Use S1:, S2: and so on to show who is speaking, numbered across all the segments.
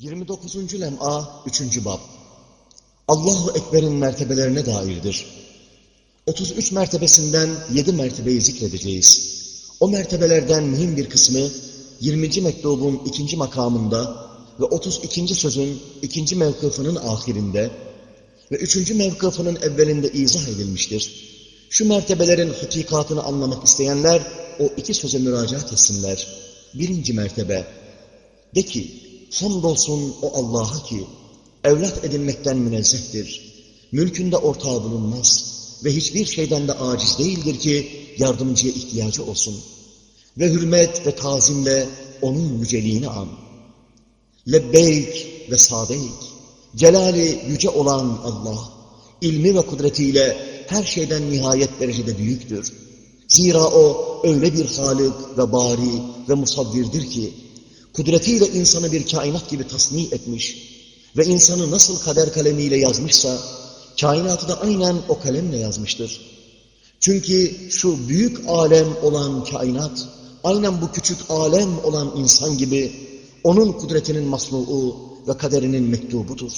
S1: 29. lem'a 3. bab Allahu Ekber'in mertebelerine dairdir. 33 mertebesinden 7 mertebeyi zikredeceğiz. O mertebelerden mühim bir kısmı 20. mektubun ikinci makamında ve 32. sözün ikinci mevkıfının ahirinde ve üçüncü mevkıfının evvelinde izah edilmiştir. Şu mertebelerin hakikatını anlamak isteyenler o iki söze müracaat etsinler. Birinci mertebe, de ki, hamdolsun o Allah'a ki, evlat edinmekten münezzehtir. Mülkünde ortağı bulunmaz ve hiçbir şeyden de aciz değildir ki yardımcıya ihtiyacı olsun. Ve hürmet ve tazimle onun yüceliğini an. Lebbeyk ve sadeyk, celali yüce olan Allah, ilmi ve kudretiyle her şeyden nihayet derecede büyüktür. Zira o öyle bir halik ve bari ve musavvirdir ki, kudretiyle insanı bir kainat gibi tasni etmiş ve insanı nasıl kader kalemiyle yazmışsa, kainatı da aynen o kalemle yazmıştır. Çünkü şu büyük alem olan kainat, aynen bu küçük alem olan insan gibi, onun kudretinin masnuğu ve kaderinin mektubudur.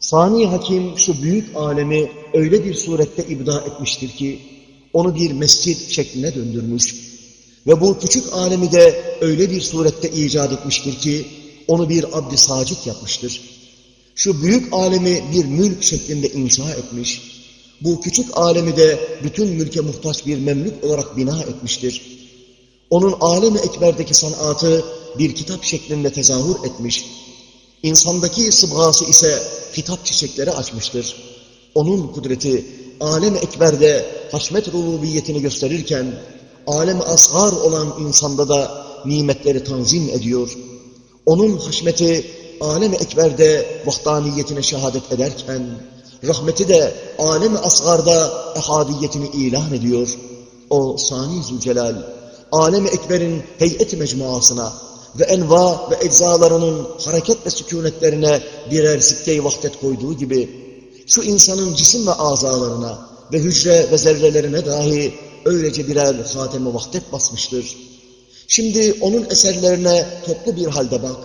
S1: Sani Hakim şu büyük alemi öyle bir surette ibda etmiştir ki, onu bir mescit şekline döndürmüş ve bu küçük alemi de öyle bir surette icat etmiştir ki, onu bir abd-i sacit yapmıştır. Şu büyük alemi bir mülk şeklinde inşa etmiş, bu küçük alemi de bütün mülke muhtaç bir memlük olarak bina etmiştir. Onun alemi ekberdeki sanatı bir kitap şeklinde tezahür etmiş, insandaki sıbgası ise hitap çiçekleri açmıştır. Onun kudreti alem-i ekberde haşmet rububiyetini gösterirken, alem-i asgar olan insanda da nimetleri tanzim ediyor. Onun haşmeti alem-i ekberde vahdaniyetine şehadet ederken, rahmeti de alem-i asgarda ehadiyetini ilan ediyor. O Sani Zülcelal, alem-i ekberin heyet mecmuasına ve enva ve eczalarının hareket ve sükunetlerine birer sikke-i vahdet koyduğu gibi, şu insanın cisim ve azalarına ve hücre ve zerrelerine dahi öylece birer hatem-i vahdet basmıştır. Şimdi onun eserlerine toplu bir halde bak,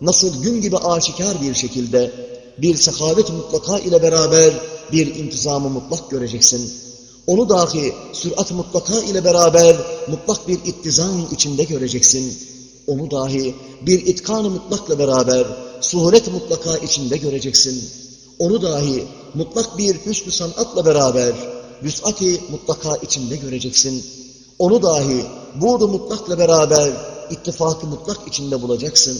S1: nasıl gün gibi aşikar bir şekilde bir sehavet mutlaka ile beraber bir intizamı mutlak göreceksin. Onu dahi sürat mutlaka ile beraber mutlak bir ittizam içinde göreceksin. Onu dahi bir itkan-ı mutlakla beraber suhulet mutlaka içinde göreceksin. Onu dahi mutlak bir hüsnü sanatla beraber vüs'ati mutlaka içinde göreceksin. Onu dahi buğdu mutlakla beraber ittifakı mutlak içinde bulacaksın.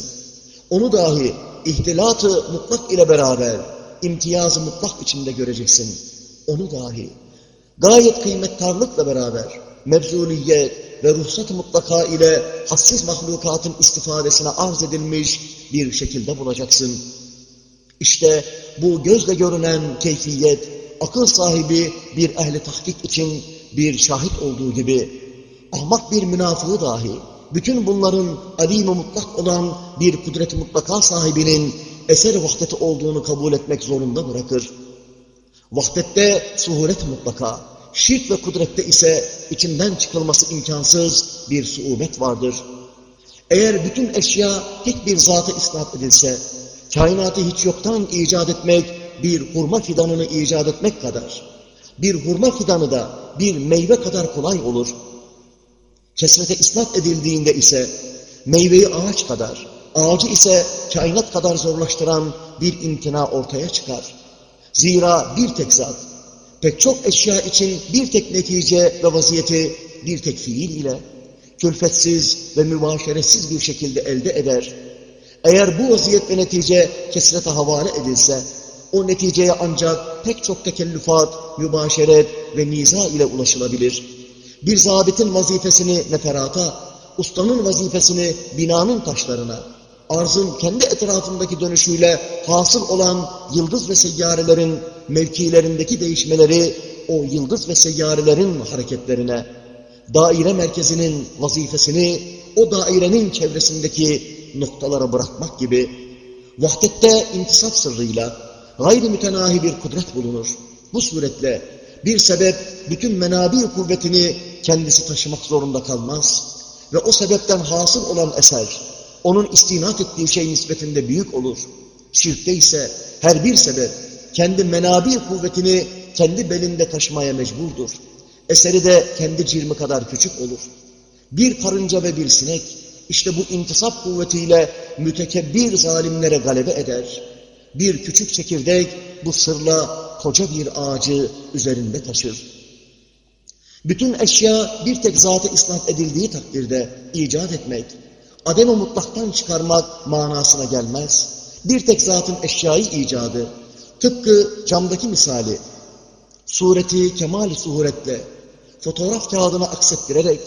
S1: Onu dahi ihtilatı mutlak ile beraber imtiyazı mutlak içinde göreceksin. Onu dahi gayet kıymettarlıkla beraber mevzuliyet ve ruhsat mutlaka ile hassiz mahlukatın istifadesine arz edilmiş bir şekilde bulacaksın. İşte bu gözle görünen keyfiyet, akıl sahibi bir ehli tahkik için bir şahit olduğu gibi, ahmak bir münafığı dahi, bütün bunların alim mutlak olan bir kudret mutlaka sahibinin eser vahdeti olduğunu kabul etmek zorunda bırakır. Vahdette suhuret mutlaka, şirk ve kudrette ise içinden çıkılması imkansız bir suubet vardır. Eğer bütün eşya tek bir zata isnat edilse, kainatı hiç yoktan icat etmek, bir hurma fidanını icat etmek kadar, bir hurma fidanı da bir meyve kadar kolay olur. Kesrete isnat edildiğinde ise meyveyi ağaç kadar, ağacı ise kainat kadar zorlaştıran bir imtina ortaya çıkar. Zira bir tek zat, pek çok eşya için bir tek netice ve vaziyeti bir tek fiil ile külfetsiz ve mübaşeretsiz bir şekilde elde eder. Eğer bu vaziyet ve netice kesrete havale edilse, o neticeye ancak pek çok tekellüfat, mübaşeret ve niza ile ulaşılabilir. Bir zabitin vazifesini neferata, ustanın vazifesini binanın taşlarına, arzın kendi etrafındaki dönüşüyle hasıl olan yıldız ve seyyarelerin mevkilerindeki değişmeleri o yıldız ve seyyarelerin hareketlerine, daire merkezinin vazifesini o dairenin çevresindeki noktalara bırakmak gibi vahdette intisap sırrıyla gayri mütenahi bir kudret bulunur. Bu suretle bir sebep bütün menabi kuvvetini kendisi taşımak zorunda kalmaz ve o sebepten hasıl olan eser onun istinat ettiği şey nispetinde büyük olur. Şirkte ise her bir sebep kendi menabi kuvvetini kendi belinde taşımaya mecburdur. Eseri de kendi cirmi kadar küçük olur. Bir karınca ve bir sinek işte bu intisap kuvvetiyle mütekebbir zalimlere galebe eder. Bir küçük çekirdek bu sırla koca bir ağacı üzerinde taşır. Bütün eşya bir tek zata isnat edildiği takdirde icat etmek, adem-i mutlaktan çıkarmak manasına gelmez. Bir tek zatın eşyayı icadı, tıpkı camdaki misali, sureti kemal suretle, fotoğraf kağıdına aksettirerek,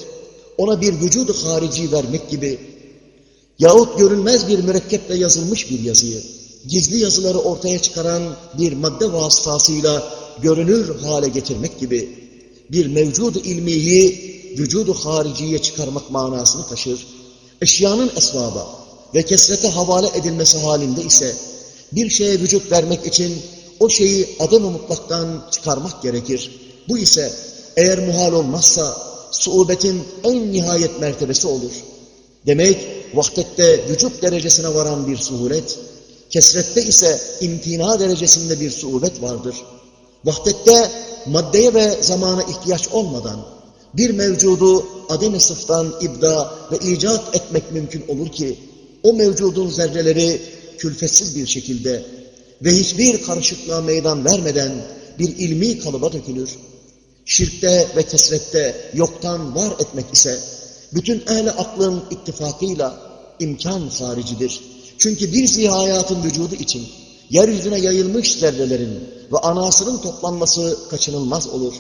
S1: ona bir vücudu harici vermek gibi, yahut görünmez bir mürekkeple yazılmış bir yazıyı, gizli yazıları ortaya çıkaran bir madde vasıtasıyla görünür hale getirmek gibi, bir mevcudu ilmiyi vücudu hariciye çıkarmak manasını taşır. Eşyanın esvaba ve kesrete havale edilmesi halinde ise bir şeye vücut vermek için o şeyi adam-ı mutlaktan çıkarmak gerekir. Bu ise eğer muhal olmazsa suubetin en nihayet mertebesi olur. Demek vahdette vücut derecesine varan bir suhulet, kesrette ise imtina derecesinde bir suubet vardır. Vahdette maddeye ve zamana ihtiyaç olmadan bir mevcudu adem-i sıftan ibda ve icat etmek mümkün olur ki o mevcudun zerreleri külfetsiz bir şekilde ve hiçbir karışıklığa meydan vermeden bir ilmi kalıba dökülür. Şirkte ve kesrette yoktan var etmek ise bütün ehli aklın ittifakıyla imkan haricidir. Çünkü bir zihayatın vücudu için yeryüzüne yayılmış zerrelerin ve anasının toplanması kaçınılmaz olur.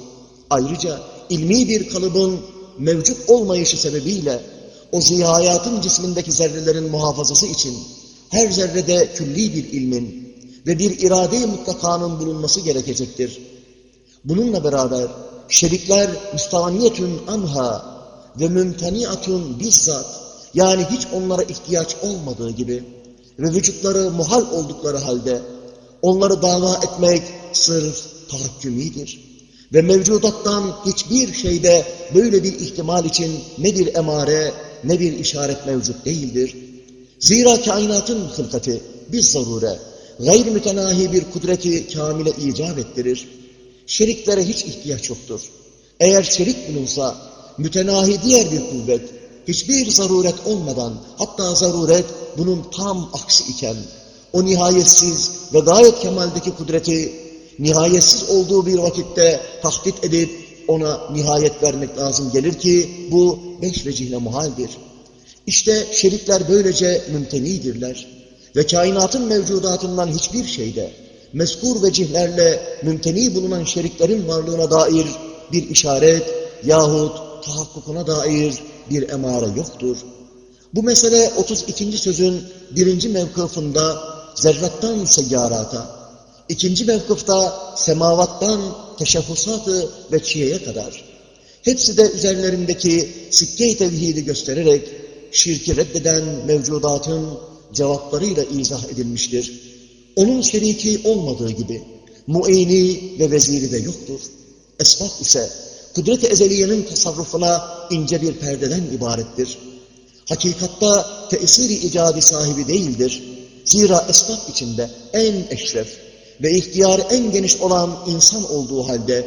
S1: Ayrıca ilmi bir kalıbın mevcut olmayışı sebebiyle o zihayatın cismindeki zerrelerin muhafazası için her zerrede külli bir ilmin ve bir irade-i mutlakanın bulunması gerekecektir. Bununla beraber şerikler müstahaniyetün anha ve mümteniatun bizzat yani hiç onlara ihtiyaç olmadığı gibi ve vücutları muhal oldukları halde onları dava etmek sırf tahakkümidir. Ve mevcudattan hiçbir şeyde böyle bir ihtimal için ne bir emare ne bir işaret mevcut değildir. Zira kainatın hılkati bir zarure, gayr mütenahi bir kudreti kamile icap ettirir. Şeriklere hiç ihtiyaç yoktur. Eğer şerik bulunsa, mütenahi diğer bir kuvvet, hiçbir zaruret olmadan, hatta zaruret bunun tam aksi iken, o nihayetsiz ve gayet kemaldeki kudreti, nihayetsiz olduğu bir vakitte tahdit edip, ona nihayet vermek lazım gelir ki, bu beş vecihle muhaldir. İşte şerikler böylece mümtenidirler. Ve kainatın mevcudatından hiçbir şeyde, meskur vecihlerle mümteni bulunan şeriklerin varlığına dair bir işaret yahut tahakkukuna dair bir emare yoktur. Bu mesele 32. sözün birinci mevkıfında zerrattan seyyarata, ikinci mevkıfta semavattan teşehhusatı ve çiyeye kadar, hepsi de üzerlerindeki sikke-i tevhidi göstererek şirki reddeden mevcudatın cevaplarıyla izah edilmiştir. Onun şeriki olmadığı gibi muini ve veziri de yoktur. Esbab ise kudret-i ezeliyenin tasarrufuna ince bir perdeden ibarettir. Hakikatta tesiri icadi sahibi değildir. Zira esbab içinde en eşref ve ihtiyarı en geniş olan insan olduğu halde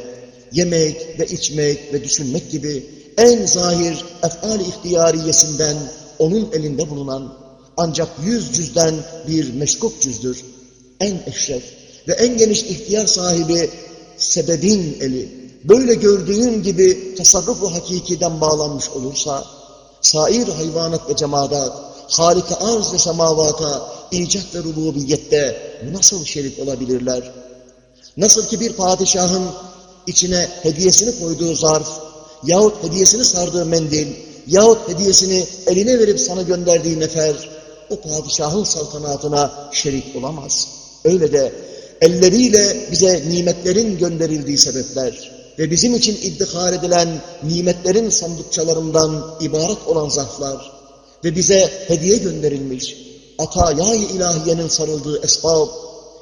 S1: yemek ve içmek ve düşünmek gibi en zahir efal ihtiyariyesinden onun elinde bulunan ancak yüz cüzden bir meşkuk cüzdür. En eşref ve en geniş ihtiyar sahibi sebebin eli böyle gördüğün gibi tasarrufu hakikiden bağlanmış olursa sair hayvanat ve cemaat harika arz ve semavata icat ve rububiyette nasıl şerik olabilirler? Nasıl ki bir padişahın içine hediyesini koyduğu zarf yahut hediyesini sardığı mendil yahut hediyesini eline verip sana gönderdiği nefer o padişahın saltanatına şerik olamaz. Öyle de elleriyle bize nimetlerin gönderildiği sebepler ve bizim için iddihar edilen nimetlerin sandıkçalarından ibaret olan zarflar ve bize hediye gönderilmiş atayay ilahiyenin sarıldığı esbab,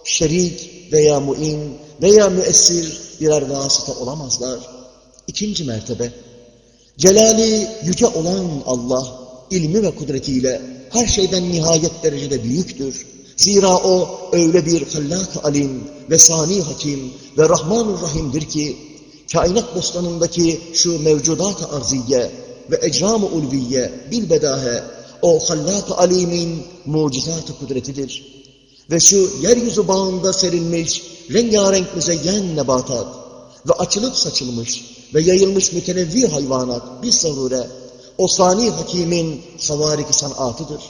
S1: şerik veya muin veya müessir birer vasıta olamazlar. İkinci mertebe, celali yüce olan Allah, ilmi ve kudretiyle her şeyden nihayet derecede büyüktür Zira o öyle bir hallak alim ve sani hakim ve rahman rahimdir ki, kainat bostanındaki şu mevcudat-ı arziye ve ecram-ı ulviye bilbedahe o hallak alimin mucizat-ı kudretidir. Ve şu yeryüzü bağında serilmiş rengarenk müzeyyen nebatat ve açılıp saçılmış ve yayılmış mütenevvi hayvanat bir zarure o sani hakimin havariki sanatıdır.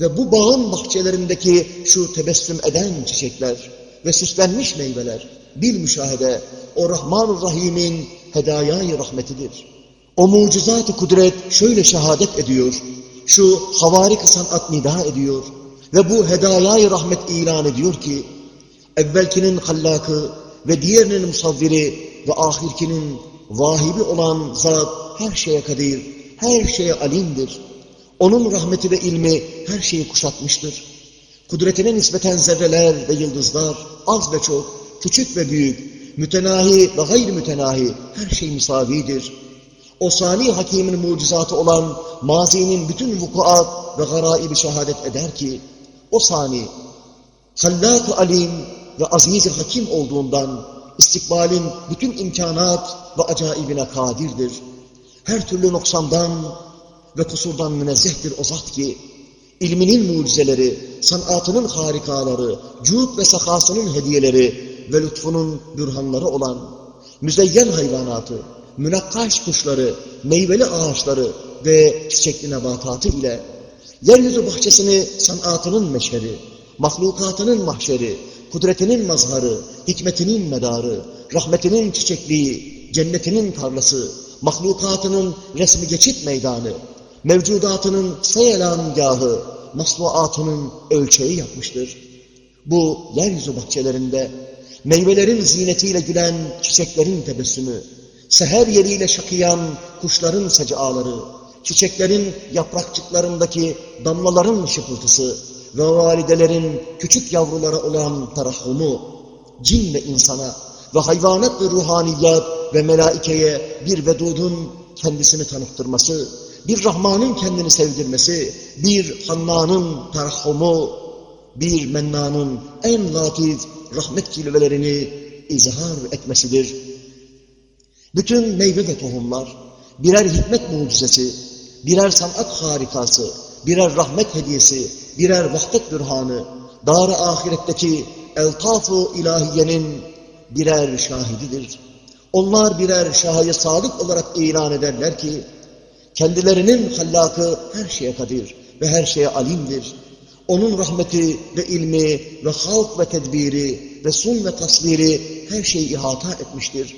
S1: Ve bu bağın bahçelerindeki şu tebessüm eden çiçekler ve süslenmiş meyveler bir müşahede o Rahman-ı Rahim'in hedayayı rahmetidir. O mucizat-ı kudret şöyle şehadet ediyor, şu havarik sanat nida ediyor ve bu hedayayı rahmet ilan ediyor ki, evvelkinin hallakı ve diğerinin musavviri ve ahirkinin vahibi olan zat her şeye kadir, her şeye alimdir. Onun rahmeti ve ilmi her şeyi kuşatmıştır. Kudretine nispeten zerreler ve yıldızlar, az ve çok, küçük ve büyük, mütenahi ve gayri mütenahi her şey misavidir. O sani hakimin mucizatı olan mazinin bütün vukuat ve garaibi şehadet eder ki, o sani, hallak alim ve aziz hakim olduğundan istikbalin bütün imkanat ve acaibine kadirdir. Her türlü noksandan ve kusurdan münezzehtir o zat ki, ilminin mucizeleri, sanatının harikaları, cud ve sakasının hediyeleri ve lütfunun bürhanları olan müzeyyen hayvanatı, münakkaş kuşları, meyveli ağaçları ve çiçekli nebatatı ile yeryüzü bahçesini sanatının meşheri, mahlukatının mahşeri, kudretinin mazharı, hikmetinin medarı, rahmetinin çiçekliği, cennetinin tarlası, mahlukatının resmi geçit meydanı, mevcudatının seyelamgahı, masnuatının ölçeği yapmıştır. Bu yeryüzü bahçelerinde meyvelerin zinetiyle gülen çiçeklerin tebessümü, seher yeriyle şakıyan kuşların secaları, çiçeklerin yaprakçıklarındaki damlaların şıpıltısı ve validelerin küçük yavrulara olan tarahhumu, cin ve insana ve hayvanat ve ruhaniyat ve melaikeye bir vedudun kendisini tanıttırması, bir Rahman'ın kendini sevdirmesi, bir Hanna'nın tarahhumu, bir Menna'nın en latif rahmet cilvelerini izhar etmesidir. Bütün meyve ve tohumlar birer hikmet mucizesi, birer sanat harikası, birer rahmet hediyesi, birer vahdet bürhanı, dar ahiretteki eltaf-ı ilahiyenin birer şahididir. Onlar birer şahı sadık olarak ilan ederler ki, kendilerinin hallakı her şeye kadir ve her şeye alimdir. Onun rahmeti ve ilmi ve halk ve tedbiri ve sun ve tasviri her şeyi ihata etmiştir.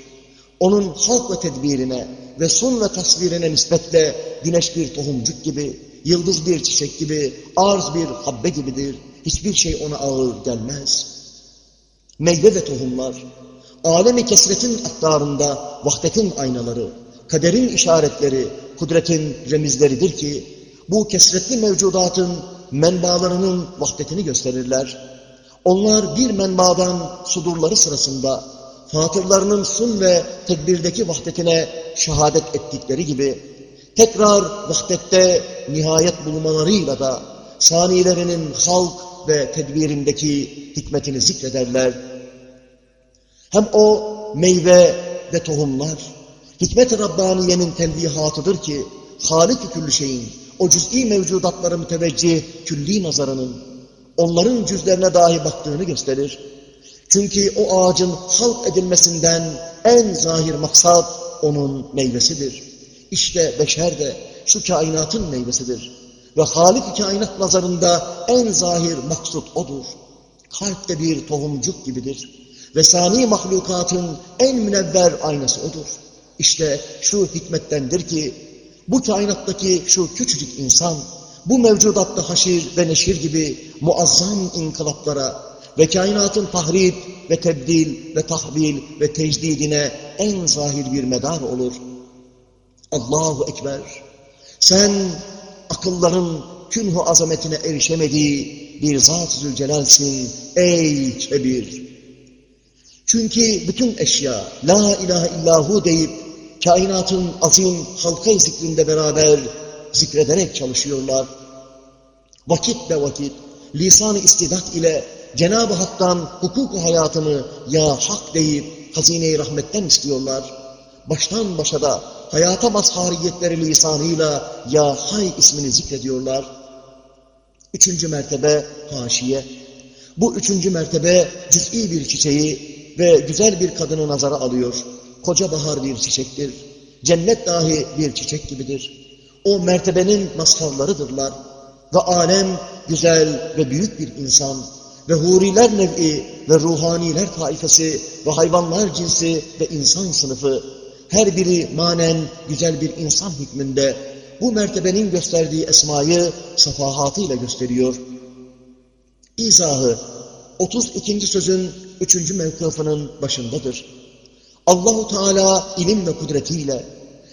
S1: Onun halk ve tedbirine ve sun ve tasvirine nispetle güneş bir tohumcuk gibi, yıldız bir çiçek gibi, arz bir habbe gibidir. Hiçbir şey ona ağır gelmez. Meyve ve tohumlar, alemi kesretin aktarında vahdetin aynaları, kaderin işaretleri, kudretin remizleridir ki, bu kesretli mevcudatın menbalarının vahdetini gösterirler. Onlar bir menbadan sudurları sırasında fatırlarının sun ve tedbirdeki vahdetine şehadet ettikleri gibi tekrar vahdette nihayet bulmalarıyla da saniyelerinin halk ve tedbirindeki hikmetini zikrederler. Hem o meyve ve tohumlar hikmet-i Rabbaniye'nin telvihatıdır ki halik küllü şeyin o cüz'i mevcudatları müteveccih külli nazarının onların cüzlerine dahi baktığını gösterir. Çünkü o ağacın halk edilmesinden en zahir maksat onun meyvesidir. İşte beşer de şu kainatın meyvesidir. Ve Halik kainat nazarında en zahir maksut odur. Kalp bir tohumcuk gibidir. Ve sani mahlukatın en münevver aynası odur. İşte şu hikmettendir ki bu kainattaki şu küçücük insan bu mevcudatta haşir ve neşir gibi muazzam inkılaplara ve kainatın tahrip ve tebdil ve tahvil ve tecdidine en zahir bir medar olur. Allahu Ekber, sen akılların künhu azametine erişemediği bir Zat-ı Zülcelal'sin ey kebir. Çünkü bütün eşya La ilahe illahu deyip kainatın azim halka zikrinde beraber zikrederek çalışıyorlar. Vakit be vakit lisan-ı istidat ile Cenab-ı Hak'tan hukuku hayatını ya hak deyip hazine-i rahmetten istiyorlar. Baştan başa da hayata mazhariyetleri lisanıyla ya hay ismini zikrediyorlar. Üçüncü mertebe haşiye. Bu üçüncü mertebe cüz'i bir çiçeği ve güzel bir kadını nazara alıyor. Koca bahar bir çiçektir. Cennet dahi bir çiçek gibidir. O mertebenin mazharlarıdırlar. Ve alem güzel ve büyük bir insan ve huriler nev'i ve ruhaniler taifesi ve hayvanlar cinsi ve insan sınıfı her biri manen güzel bir insan hükmünde bu mertebenin gösterdiği esmayı safahatıyla gösteriyor. İzahı 32. sözün 3. mevkıfının başındadır. Allahu Teala ilim ve kudretiyle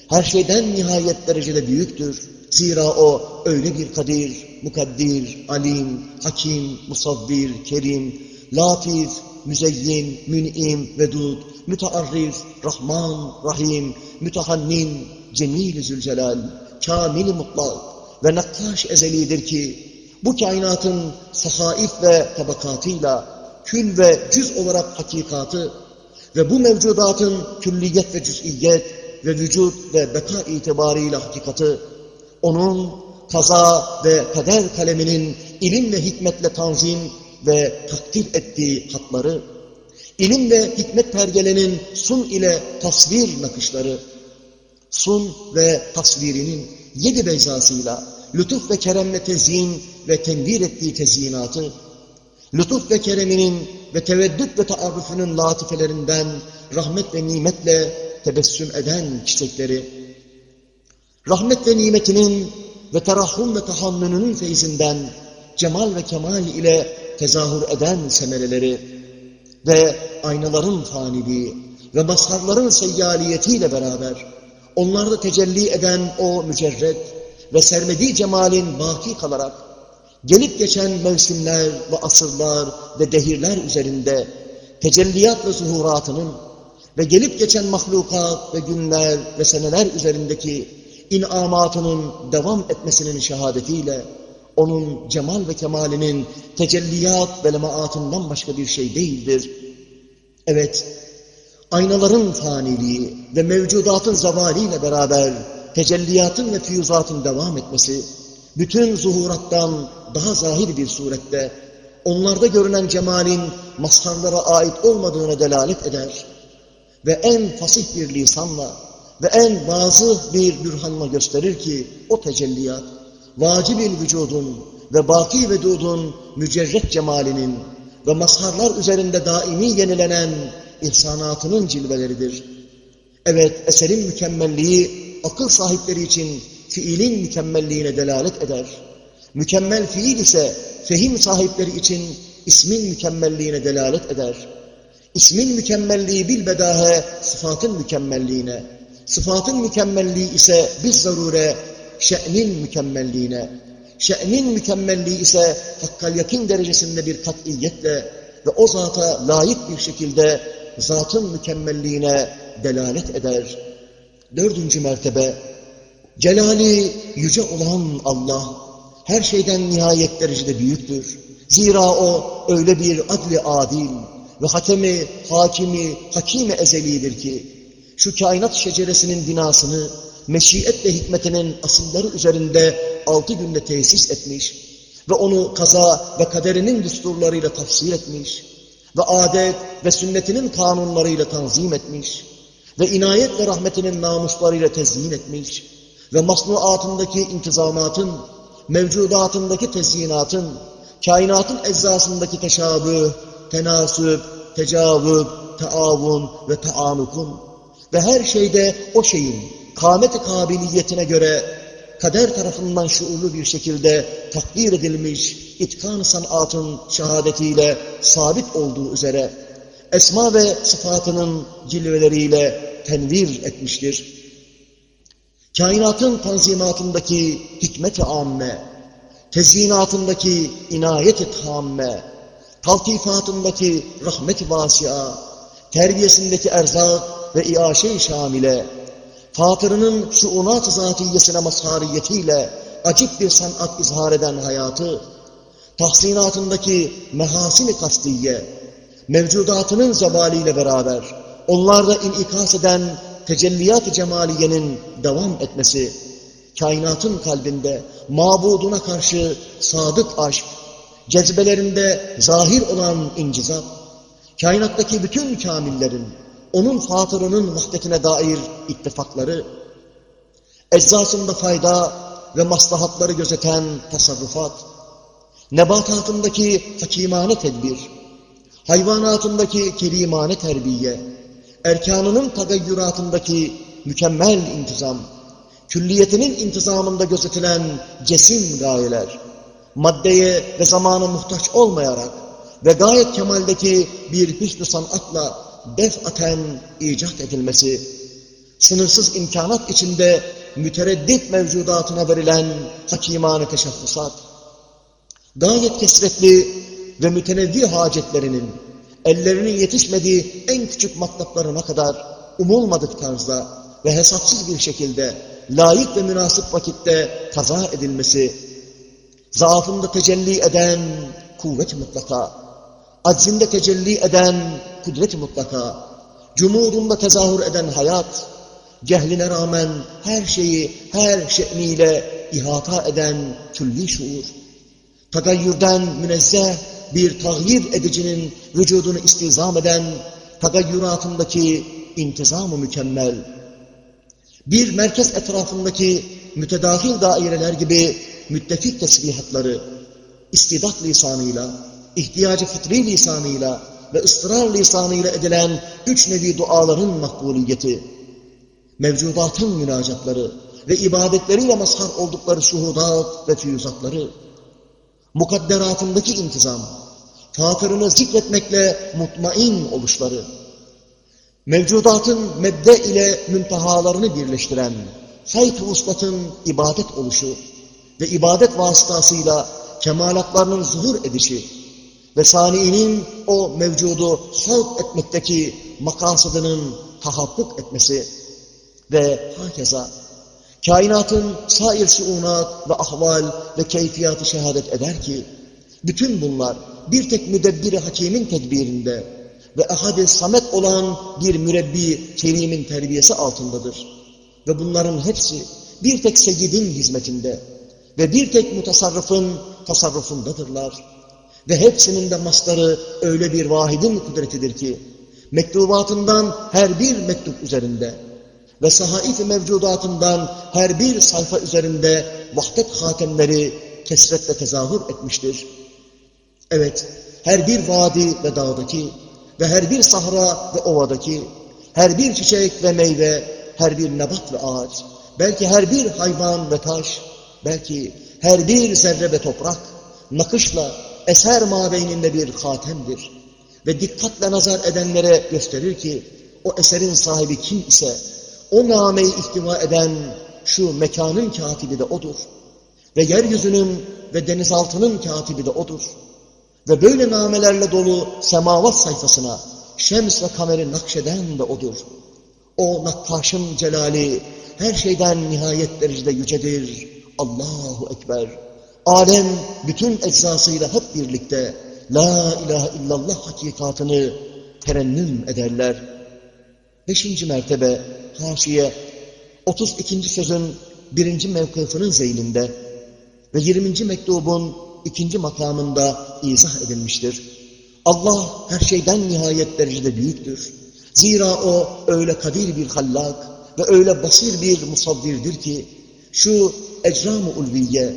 S1: her şeyden nihayet derecede büyüktür. Zira o öyle bir kadir, mukaddir, alim, hakim, musavvir, kerim, latif, müzeyyin, mün'im, vedud, mütearrif, rahman, rahim, mütehannin, cemil-i zülcelal, kamil-i mutlak ve nakkaş ezelidir ki bu kainatın sahaif ve tabakatıyla kül ve cüz olarak hakikatı ve bu mevcudatın külliyet ve cüz'iyet ve vücut ve beka itibarıyla hakikati onun kaza ve kader kaleminin ilim ve hikmetle tanzim ve takdir ettiği hatları, ilim ve hikmet pergelenin sun ile tasvir nakışları, sun ve tasvirinin yedi beyzasıyla lütuf ve keremle tezyin ve tenvir ettiği tezyinatı, lütuf ve kereminin ve teveddüt ve taarrufunun latifelerinden rahmet ve nimetle tebessüm eden çiçekleri, rahmet ve nimetinin ve terahhum ve tahammününün feyzinden cemal ve kemal ile tezahür eden semereleri ve aynaların faniliği ve mazharların seyyaliyetiyle beraber onlarda tecelli eden o mücerred ve sermediği cemalin baki kalarak gelip geçen mevsimler ve asırlar ve dehirler üzerinde tecelliyat ve zuhuratının ve gelip geçen mahlukat ve günler ve seneler üzerindeki inamatının devam etmesinin şehadetiyle onun cemal ve kemalinin tecelliyat ve lemaatından başka bir şey değildir. Evet, aynaların faniliği ve mevcudatın zavaliyle beraber tecelliyatın ve füyuzatın devam etmesi, bütün zuhurattan daha zahir bir surette onlarda görünen cemalin mazharlara ait olmadığına delalet eder ve en fasih bir lisanla ve en bazı bir bürhanla gösterir ki o tecelliyat vacibil vücudun ve baki vedudun mücerret cemalinin ve mazharlar üzerinde daimi yenilenen ihsanatının cilveleridir. Evet, eserin mükemmelliği akıl sahipleri için fiilin mükemmelliğine delalet eder. Mükemmel fiil ise fehim sahipleri için ismin mükemmelliğine delalet eder. İsmin mükemmelliği bilbedahe sıfatın mükemmelliğine, sıfatın mükemmelliği ise biz zarure şe'nin mükemmelliğine, şe'nin mükemmelliği ise hakkal yakin derecesinde bir kat'iyetle ve o zata layık bir şekilde zatın mükemmelliğine delalet eder. Dördüncü mertebe, celali yüce olan Allah, her şeyden nihayet derecede büyüktür. Zira o öyle bir adli adil ve hakemi, hakimi, hakimi ezelidir ki, şu kainat şeceresinin binasını meşiyet ve hikmetinin asılları üzerinde altı günde tesis etmiş ve onu kaza ve kaderinin düsturlarıyla tafsir etmiş ve adet ve sünnetinin kanunlarıyla tanzim etmiş ve inayet ve rahmetinin namuslarıyla tezyin etmiş ve masnuatındaki intizamatın, mevcudatındaki tezyinatın, kainatın eczasındaki teşabüh, tenasüp, tecavüb, taavun ve taanukun ve her şeyde o şeyin kâmet kabiliyetine göre kader tarafından şuurlu bir şekilde takdir edilmiş itkan sanatın şehadetiyle sabit olduğu üzere esma ve sıfatının cilveleriyle tenvir etmiştir. Kainatın tanzimatındaki hikmet-i amme, tezyinatındaki inayet-i tamme, taltifatındaki rahmet-i vasia, terbiyesindeki erzak ve iaşe-i şamile, Fatırının şuunat-ı zatiyesine mazhariyetiyle acip bir sanat izhar eden hayatı, tahsinatındaki mehasini kastiye, mevcudatının zevaliyle beraber onlarda inikas eden tecelliyat-ı cemaliyenin devam etmesi, kainatın kalbinde mabuduna karşı sadık aşk, cezbelerinde zahir olan incizap, kainattaki bütün kamillerin, onun fatırının vahdetine dair ittifakları, eczasında fayda ve maslahatları gözeten tasarrufat, nebatatındaki hakimane tedbir, hayvanatındaki kerimane terbiye, erkanının tagayyüratındaki mükemmel intizam, külliyetinin intizamında gözetilen cesim gayeler, maddeye ve zamana muhtaç olmayarak ve gayet kemaldeki bir hüsnü sanatla defaten icat edilmesi, sınırsız imkanat içinde mütereddit mevcudatına verilen hakimane teşebbüsat, gayet kesretli ve mütenevvi hacetlerinin ellerinin yetişmediği en küçük matlaplarına kadar umulmadık tarzda ve hesapsız bir şekilde layık ve münasip vakitte kaza edilmesi, zaafında tecelli eden kuvvet mutlaka, aczinde tecelli eden kudret mutlaka, cumhurunda tezahür eden hayat, cehline rağmen her şeyi her şe'niyle ihata eden külli şuur, tagayyürden münezzeh bir tagyir edicinin vücudunu istizam eden tagayyüratındaki intizam-ı mükemmel, bir merkez etrafındaki mütedahil daireler gibi müttefik tesbihatları, istidat lisanıyla, ihtiyacı fıtri lisanıyla ve ıstırar lisanıyla edilen üç nevi duaların makbuliyeti, mevcudatın münacatları ve ibadetleriyle mazhar oldukları şuhudat ve füyüzatları, mukadderatındaki intizam, fatırını zikretmekle mutmain oluşları, mevcudatın mebde ile müntehalarını birleştiren hayt-ı vuslatın ibadet oluşu ve ibadet vasıtasıyla kemalatlarının zuhur edişi ve saniinin o mevcudu halk etmekteki makasıdının tahakkuk etmesi ve hakeza kainatın sair şuunat ve ahval ve keyfiyatı şehadet eder ki bütün bunlar bir tek müdebbir hakimin tedbirinde ve ahad samet olan bir mürebbi kerimin terbiyesi altındadır. Ve bunların hepsi bir tek seyyidin hizmetinde ve bir tek mutasarrıfın tasarrufundadırlar. Ve hepsinin de mastarı öyle bir vahidin kudretidir ki, mektubatından her bir mektup üzerinde ve sahaif mevcudatından her bir sayfa üzerinde vahdet hatemleri kesretle tezahür etmiştir. Evet, her bir vadi ve dağdaki ve her bir sahra ve ovadaki, her bir çiçek ve meyve, her bir nebat ve ağaç, belki her bir hayvan ve taş, belki her bir zerre ve toprak, nakışla eser mabeyninde bir hatemdir. Ve dikkatle nazar edenlere gösterir ki, o eserin sahibi kim ise, o nameyi ihtiva eden şu mekanın katibi de odur. Ve yeryüzünün ve denizaltının katibi de odur. Ve böyle namelerle dolu semavat sayfasına şems ve kameri nakşeden de odur. O nakkaşın celali her şeyden nihayet derecede yücedir. Allahu Ekber. Alem bütün eczasıyla hep birlikte La ilahe illallah hakikatını terennüm ederler. Beşinci mertebe haşiye 32. sözün birinci mevkıfının zeyninde ve 20. mektubun ikinci makamında izah edilmiştir. Allah her şeyden nihayet derecede büyüktür. Zira o öyle kadir bir hallak ve öyle basir bir musavvirdir ki şu ecram-ı ulviye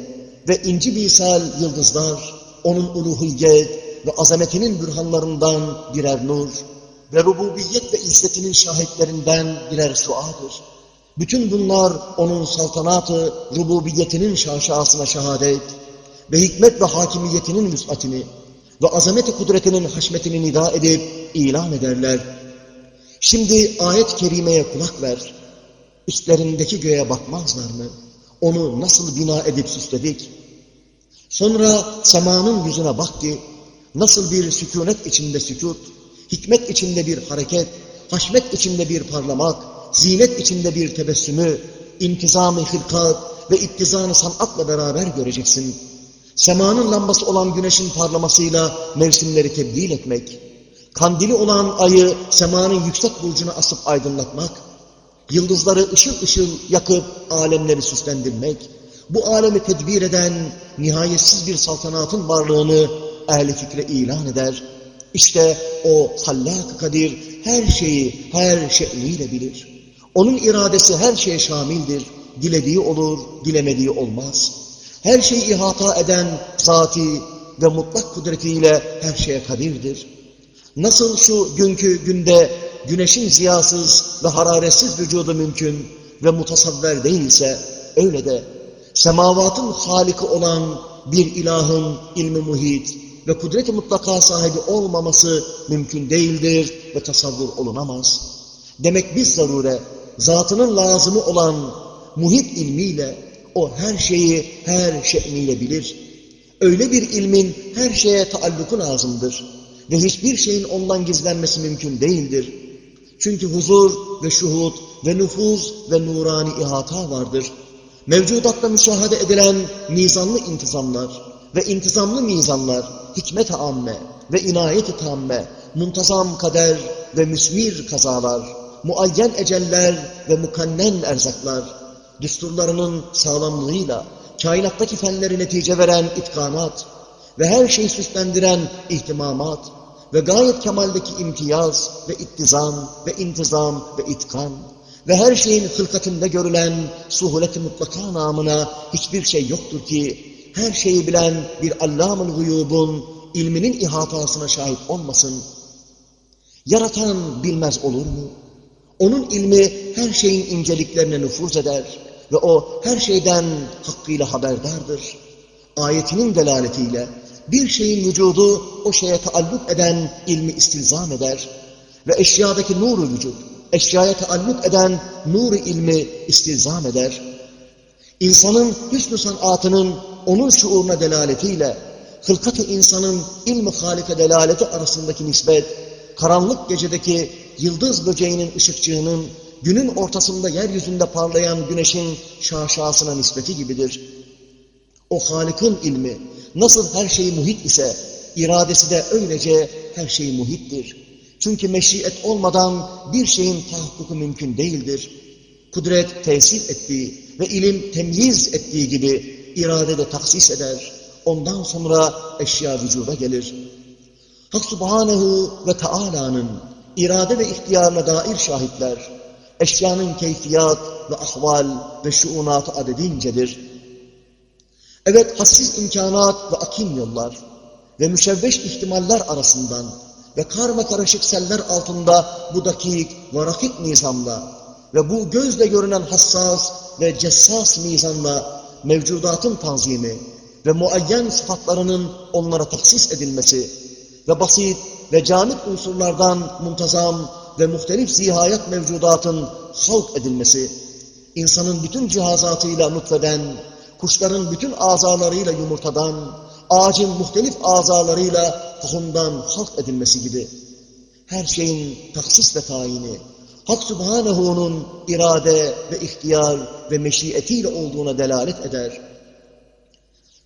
S1: ve inci bisal yıldızlar onun uluhiyet ve azametinin bürhanlarından birer nur ve rububiyet ve izzetinin şahitlerinden birer şuadır. Bütün bunlar onun saltanatı, rububiyetinin şaşasına şehadet ve hikmet ve hakimiyetinin müsatini ve azamet-i kudretinin haşmetini nida edip ilan ederler. Şimdi ayet-i kerimeye kulak ver. Üstlerindeki göğe bakmazlar mı? Onu nasıl bina edip süsledik? Sonra semanın yüzüne bak ki, nasıl bir sükunet içinde sükut, hikmet içinde bir hareket, haşmet içinde bir parlamak, zinet içinde bir tebessümü, intizam-ı hırkat ve ittizan-ı sanatla beraber göreceksin. Semanın lambası olan güneşin parlamasıyla mevsimleri tebdil etmek, kandili olan ayı semanın yüksek burcuna asıp aydınlatmak, yıldızları ışıl ışıl yakıp alemleri süslendirmek, bu alemi tedbir eden nihayetsiz bir saltanatın varlığını ehli fikre ilan eder. İşte o hallak kadir her şeyi her şeyiyle bilir. Onun iradesi her şeye şamildir. Dilediği olur, dilemediği olmaz. Her şeyi ihata eden zati ve mutlak kudretiyle her şeye kadirdir. Nasıl şu günkü günde güneşin ziyasız ve hararetsiz vücudu mümkün ve mutasavver değilse, öyle de semavatın haliki olan bir ilahın ilmi muhit ve kudret-i mutlaka sahibi olmaması mümkün değildir ve tasavvur olunamaz. Demek biz zarure, zatının lazımı olan muhit ilmiyle o her şeyi her şekliyle bilir. Öyle bir ilmin her şeye taalluku lazımdır ve hiçbir şeyin ondan gizlenmesi mümkün değildir. Çünkü huzur ve şuhud ve nüfuz ve nurani ihata vardır. Mevcudatta müşahede edilen nizamlı intizamlar ve intizamlı mizanlar, hikmet-i amme ve inayet-i tamme, muntazam kader ve müsmir kazalar, muayyen eceller ve mukannen erzaklar, düsturlarının sağlamlığıyla kainattaki fenleri netice veren itkanat ve her şeyi süslendiren ihtimamat ve gayet kemaldeki imtiyaz ve ittizam ve intizam ve itkan ve her şeyin hılkatında görülen suhulet-i mutlaka namına hiçbir şey yoktur ki her şeyi bilen bir allamın guyubun ilminin ihatasına şahit olmasın. Yaratan bilmez olur mu? Onun ilmi her şeyin inceliklerine nüfuz eder ve o her şeyden hakkıyla haberdardır. Ayetinin delaletiyle bir şeyin vücudu o şeye taalluk eden ilmi istilzam eder ve eşyadaki nuru vücut, eşyaya taalluk eden nuru ilmi istilzam eder. İnsanın hüsnü sanatının onun şuuruna delaletiyle, hılkat-ı insanın ilmi halike delaleti arasındaki nispet, karanlık gecedeki yıldız böceğinin ışıkçığının günün ortasında yeryüzünde parlayan güneşin şaşasına nispeti gibidir. O Halik'in ilmi nasıl her şeyi muhit ise, iradesi de öylece her şeyi muhittir. Çünkü meşiyet olmadan bir şeyin tahakkuku mümkün değildir. Kudret tesir ettiği ve ilim temyiz ettiği gibi irade de taksis eder. Ondan sonra eşya vücuda gelir. Hak Subhanehu ve Taala'nın irade ve ihtiyarına dair şahitler, eşyanın keyfiyat ve ahval ve şuunatı adedincedir. Evet, hassiz imkanat ve akim yollar ve müşevveş ihtimaller arasından ve karma karışık seller altında bu dakik ve rakik nizamla ve bu gözle görünen hassas ve cessas mizanla mevcudatın tanzimi ve muayyen sıfatlarının onlara taksis edilmesi ve basit ve camit unsurlardan muntazam ve muhtelif zihayat mevcudatın halk edilmesi, insanın bütün cihazatıyla nutfeden, kuşların bütün azalarıyla yumurtadan, ağacın muhtelif azalarıyla tohumdan halk edilmesi gibi her şeyin taksis ve tayini, Hak Subhanehu'nun irade ve ihtiyar ve meşiyetiyle olduğuna delalet eder.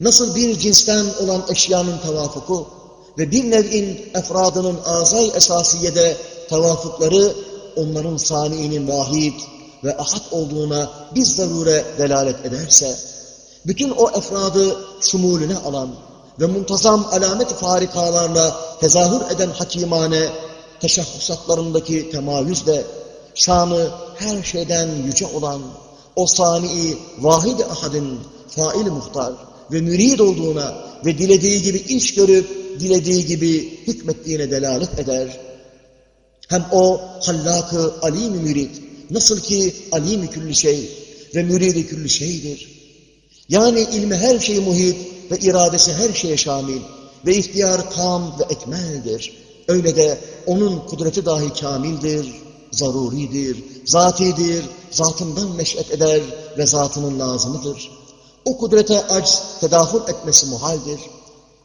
S1: Nasıl bir cinsten olan eşyanın tavafuku ve bir nev'in efradının azay esasiyede tavafukları onların saniinin vahid ve ahad olduğuna biz zarure delalet ederse, bütün o efradı şumulüne alan ve muntazam alamet-i farikalarla tezahür eden hakimane teşahhusatlarındaki temayüzle şanı her şeyden yüce olan o sani vahid ahadın fail muhtar ve mürid olduğuna ve dilediği gibi iş görüp dilediği gibi hükmettiğine delalet eder. Hem o hallakı alim mürid nasıl ki alim külli şey ve müridi külli şeydir. Yani ilmi her şey muhit ve iradesi her şeye şamil ve ihtiyar tam ve ekmeldir. Öyle de onun kudreti dahi kamildir zaruridir, zatidir, zatından meş'et eder ve zatının lazımıdır. O kudrete acz tedafur etmesi muhaldir.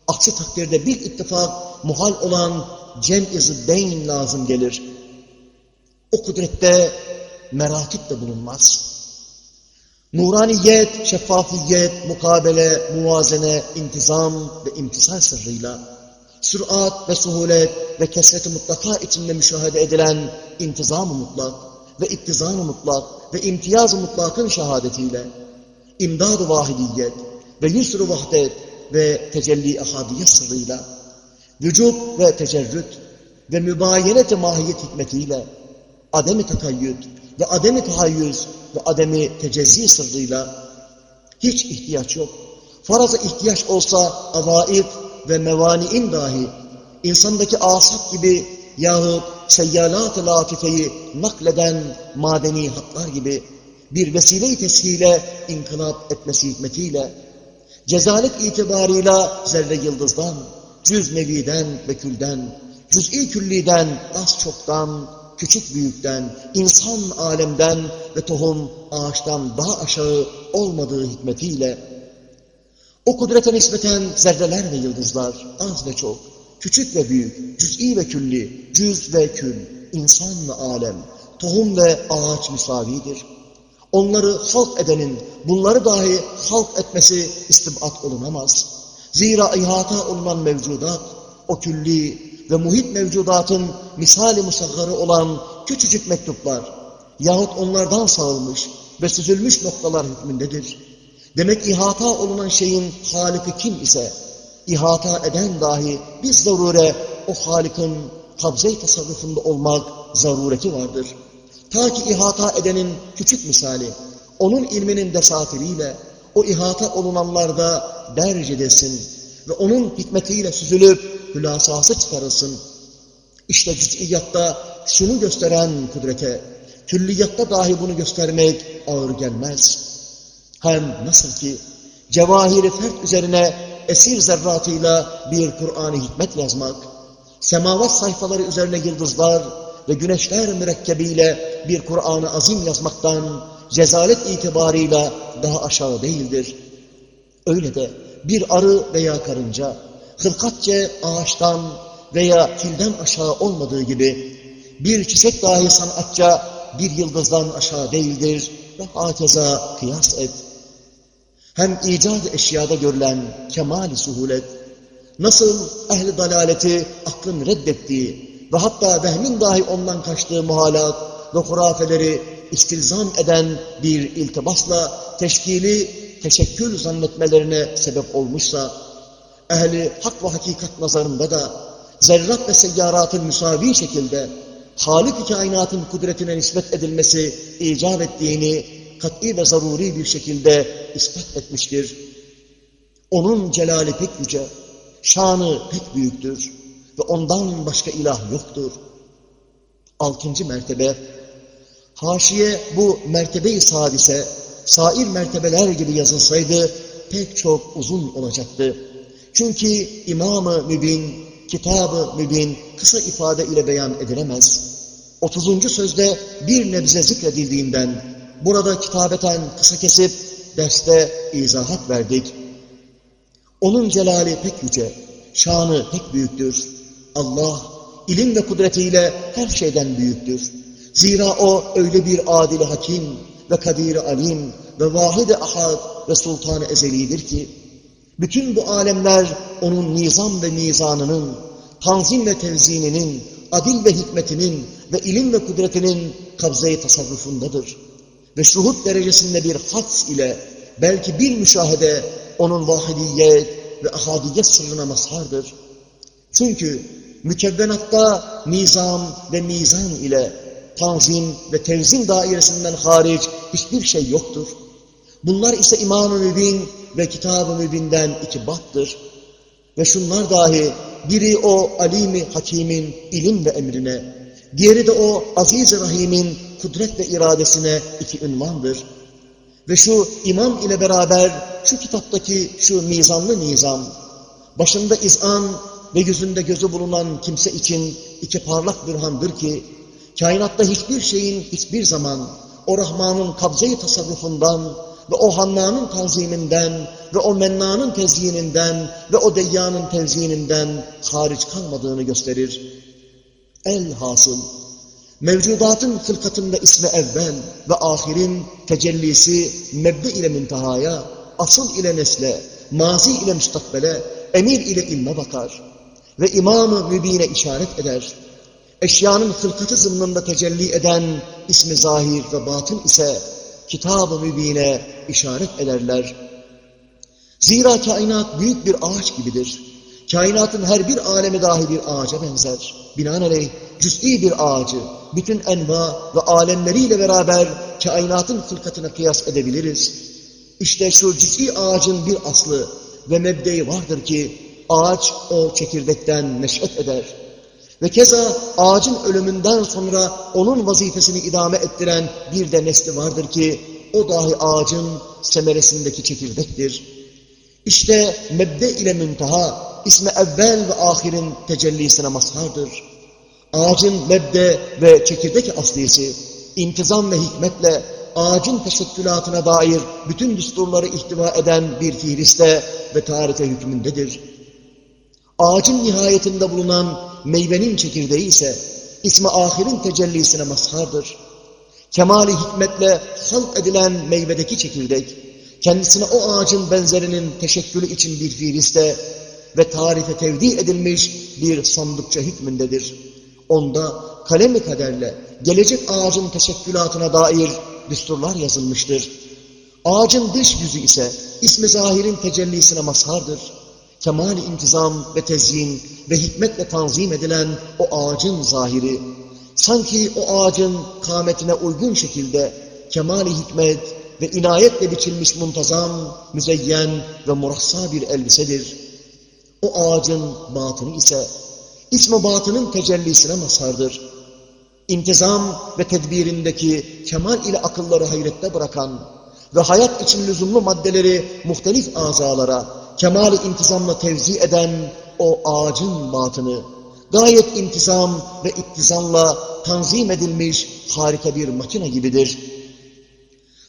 S1: Aksi takdirde bir ittifak muhal olan cem-i deyn lazım gelir. O kudrette merakip de bulunmaz. Nuraniyet, şeffafiyet, mukabele, muvazene, intizam ve imtisal sırrıyla, sürat ve suhulet ve kesreti mutlaka içinde müşahede edilen intizam-ı mutlak ve iktizam-ı mutlak ve imtiyaz-ı mutlakın şehadetiyle, imdad-ı vahidiyet ve yusr-ı vahdet ve tecelli ahadiyet sırrıyla, vücub ve tecerrüt ve mübayenet-i mahiyet hikmetiyle, ademi takayyüd ve ademi tahayyüz ve ademi tecezzi sırrıyla hiç ihtiyaç yok. Faraza ihtiyaç olsa avaid ve mevaniin dahi insandaki asap gibi yahut seyyalat-ı latifeyi nakleden madeni hatlar gibi bir vesile-i teshile inkılap etmesi hikmetiyle cezalet itibarıyla zerre yıldızdan, cüz neviden ve külden, cüz'i külliden, az çoktan, küçük büyükten, insan alemden ve tohum ağaçtan daha aşağı olmadığı hikmetiyle o kudrete nispeten zerreler ve yıldızlar az ve çok, küçük ve büyük, cüz'i ve külli, cüz ve kül, insan ve alem, tohum ve ağaç müsavidir. Onları halk edenin bunları dahi halk etmesi istibat olunamaz. Zira ihata olunan mevcudat, o külli ve muhit mevcudatın misali musaggarı olan küçücük mektuplar yahut onlardan sağılmış ve süzülmüş noktalar hükmündedir. Demek ihata olunan şeyin Halik'i kim ise ihata eden dahi bir zarure o Halik'in kabze tasarrufunda olmak zarureti vardır. Ta ki ihata edenin küçük misali, onun ilminin desatiriyle o ihata olunanlarda derc edilsin ve onun hikmetiyle süzülüp hülasası çıkarılsın. İşte cüz'iyatta şunu gösteren kudrete, külliyatta dahi bunu göstermek ağır gelmez. Hem nasıl ki cevahiri fert üzerine esir zerratıyla bir Kur'an-ı hikmet yazmak, semavat sayfaları üzerine yıldızlar ve güneşler mürekkebiyle bir Kur'an-ı azim yazmaktan cezalet itibarıyla daha aşağı değildir. Öyle de bir arı veya karınca, hılkatçe ağaçtan veya filden aşağı olmadığı gibi bir çiçek dahi sanatça bir yıldızdan aşağı değildir ve hakeza kıyas et. Hem icat eşyada görülen kemal-i suhulet, nasıl ehli dalaleti aklın reddettiği ve hatta vehmin dahi ondan kaçtığı muhalat ve hurafeleri istilzam eden bir iltibasla teşkili teşekkül zannetmelerine sebep olmuşsa, ehli hak ve hakikat nazarında da zerrat ve seyyaratın müsavi şekilde Halik-i kainatın kudretine nispet edilmesi icap ettiğini kat'i ve zaruri bir şekilde ispat etmiştir. Onun celali pek yüce, şanı pek büyüktür ve ondan başka ilah yoktur. Altıncı mertebe, haşiye bu mertebe-i sadise, sair mertebeler gibi yazılsaydı pek çok uzun olacaktı. Çünkü İmam-ı Mübin, Kitab-ı Mübin kısa ifade ile beyan edilemez. 30. sözde bir nebze zikredildiğinden burada kitabeten kısa kesip derste izahat verdik. Onun celali pek yüce, şanı pek büyüktür. Allah ilim ve kudretiyle her şeyden büyüktür. Zira o öyle bir adil hakim ve kadir alim ve vahid-i ahad ve sultan-ı ezelidir ki bütün bu alemler onun nizam ve mizanının, tanzim ve tevzininin, adil ve hikmetinin ve ilim ve kudretinin kabzayı tasarrufundadır. Ve şuhut derecesinde bir hats ile belki bir müşahede onun vahidiyet ve ahadiyet sırrına mazhardır. Çünkü mükevvenatta nizam ve mizan ile tanzim ve tenzim dairesinden hariç hiçbir şey yoktur. Bunlar ise İmam-ı Mübin ve Kitab-ı Mübin'den iki battır. Ve şunlar dahi biri o alimi hakimin ilim ve emrine, diğeri de o aziz Rahim'in kudret ve iradesine iki ünvandır. Ve şu imam ile beraber şu kitaptaki şu mizanlı nizam, başında izan ve yüzünde gözü bulunan kimse için iki parlak bürhandır ki, kainatta hiçbir şeyin hiçbir zaman o Rahman'ın kabze tasarrufundan ve o Hanna'nın tanziminden ve o Menna'nın tezyininden ve o Deyya'nın tevzininden hariç kalmadığını gösterir. El hasıl, Mevcudatın hılkatında ismi evvel ve ahirin tecellisi mebde ile müntehaya, asıl ile nesle, mazi ile müstakbele, emir ile ilme bakar ve imamı mübine işaret eder. Eşyanın hılkatı zımnında tecelli eden ismi zahir ve batın ise kitab-ı mübine işaret ederler. Zira kainat büyük bir ağaç gibidir. Kainatın her bir alemi dahi bir ağaca benzer. Binaenaleyh cüz'i bir ağacı, bütün enva ve alemleriyle beraber kainatın fırkatına kıyas edebiliriz. İşte şu cüz'i ağacın bir aslı ve mebdeyi vardır ki ağaç o çekirdekten neşet eder. Ve keza ağacın ölümünden sonra onun vazifesini idame ettiren bir de nesli vardır ki o dahi ağacın semeresindeki çekirdektir. İşte mebde ile müntaha, ismi evvel ve ahirin tecellisine mazhardır. Ağacın mebde ve çekirdek aslisi, intizam ve hikmetle ağacın teşekkülatına dair bütün düsturları ihtiva eden bir fiiliste ve tarife hükmündedir. Ağacın nihayetinde bulunan meyvenin çekirdeği ise ismi ahirin tecellisine mazhardır. Kemali hikmetle halk edilen meyvedeki çekirdek, kendisine o ağacın benzerinin teşekkülü için bir fiiliste ve tarife tevdi edilmiş bir sandıkça hükmündedir. Onda kalemi kaderle gelecek ağacın teşekkülatına dair düsturlar yazılmıştır. Ağacın dış yüzü ise ismi zahirin tecellisine mazhardır. Kemal-i intizam ve tezyin ve hikmetle tanzim edilen o ağacın zahiri, sanki o ağacın kâmetine uygun şekilde kemal-i hikmet ve inayetle biçilmiş muntazam, müzeyyen ve murassa bir elbisedir. O ağacın batını ise ismi batının tecellisine mazhardır. İntizam ve tedbirindeki kemal ile akılları hayrette bırakan ve hayat için lüzumlu maddeleri muhtelif azalara kemal-i intizamla tevzi eden o ağacın batını, gayet intizam ve iktizamla tanzim edilmiş harika bir makine gibidir.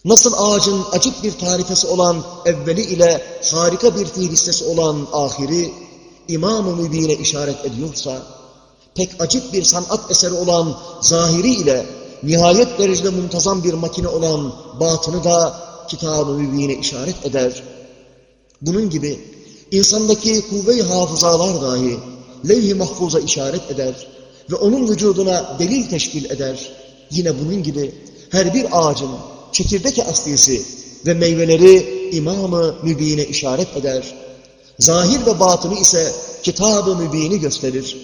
S1: Nasıl ağacın acık bir tarifesi olan evveli ile harika bir fiilistesi olan ahiri, İmam-ı Mübin'e işaret ediyorsa, pek acık bir sanat eseri olan zahiri ile nihayet derecede muntazam bir makine olan batını da Kitab-ı Mübin'e işaret eder. Bunun gibi insandaki kuvve-i hafızalar dahi levh-i mahfuza işaret eder ve onun vücuduna delil teşkil eder. Yine bunun gibi her bir ağacın çekirdek aslisi ve meyveleri imamı mübine işaret eder. Zahir ve batını ise kitab-ı mübini gösterir.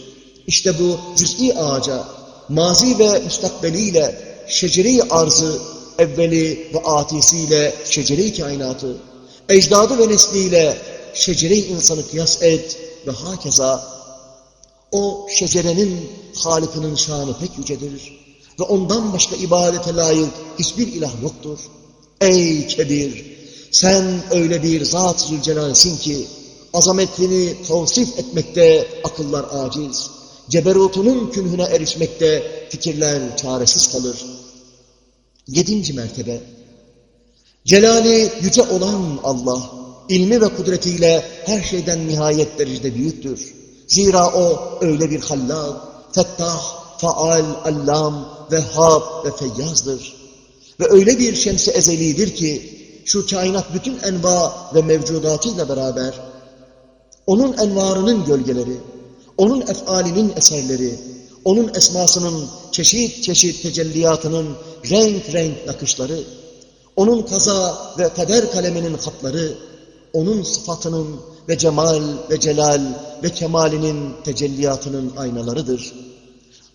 S1: İşte bu cüz'i ağaca, mazi ve müstakbeliyle, şeceri arzı, evveli ve atisiyle şeceri kainatı, ecdadı ve nesliyle şecere insanı kıyas et ve hakeza o şecerenin Halık'ının şanı pek yücedir ve ondan başka ibadete layık hiçbir ilah yoktur. Ey kebir! Sen öyle bir zat zülcelalsin ki azametini tavsif etmekte akıllar aciz, ceberutunun künhüne erişmekte fikirler çaresiz kalır. Yedinci mertebe Celali yüce olan Allah, ilmi ve kudretiyle her şeyden nihayet derecede büyüktür. Zira o öyle bir hallak, fettah, faal, allam, vehhab ve feyyazdır. Ve öyle bir şems-i ezelidir ki, şu kainat bütün enva ve mevcudatıyla beraber, onun envarının gölgeleri, onun efalinin eserleri, onun esmasının çeşit çeşit tecelliyatının renk renk nakışları, onun kaza ve kader kaleminin hatları, onun sıfatının ve cemal ve celal ve kemalinin tecelliyatının aynalarıdır.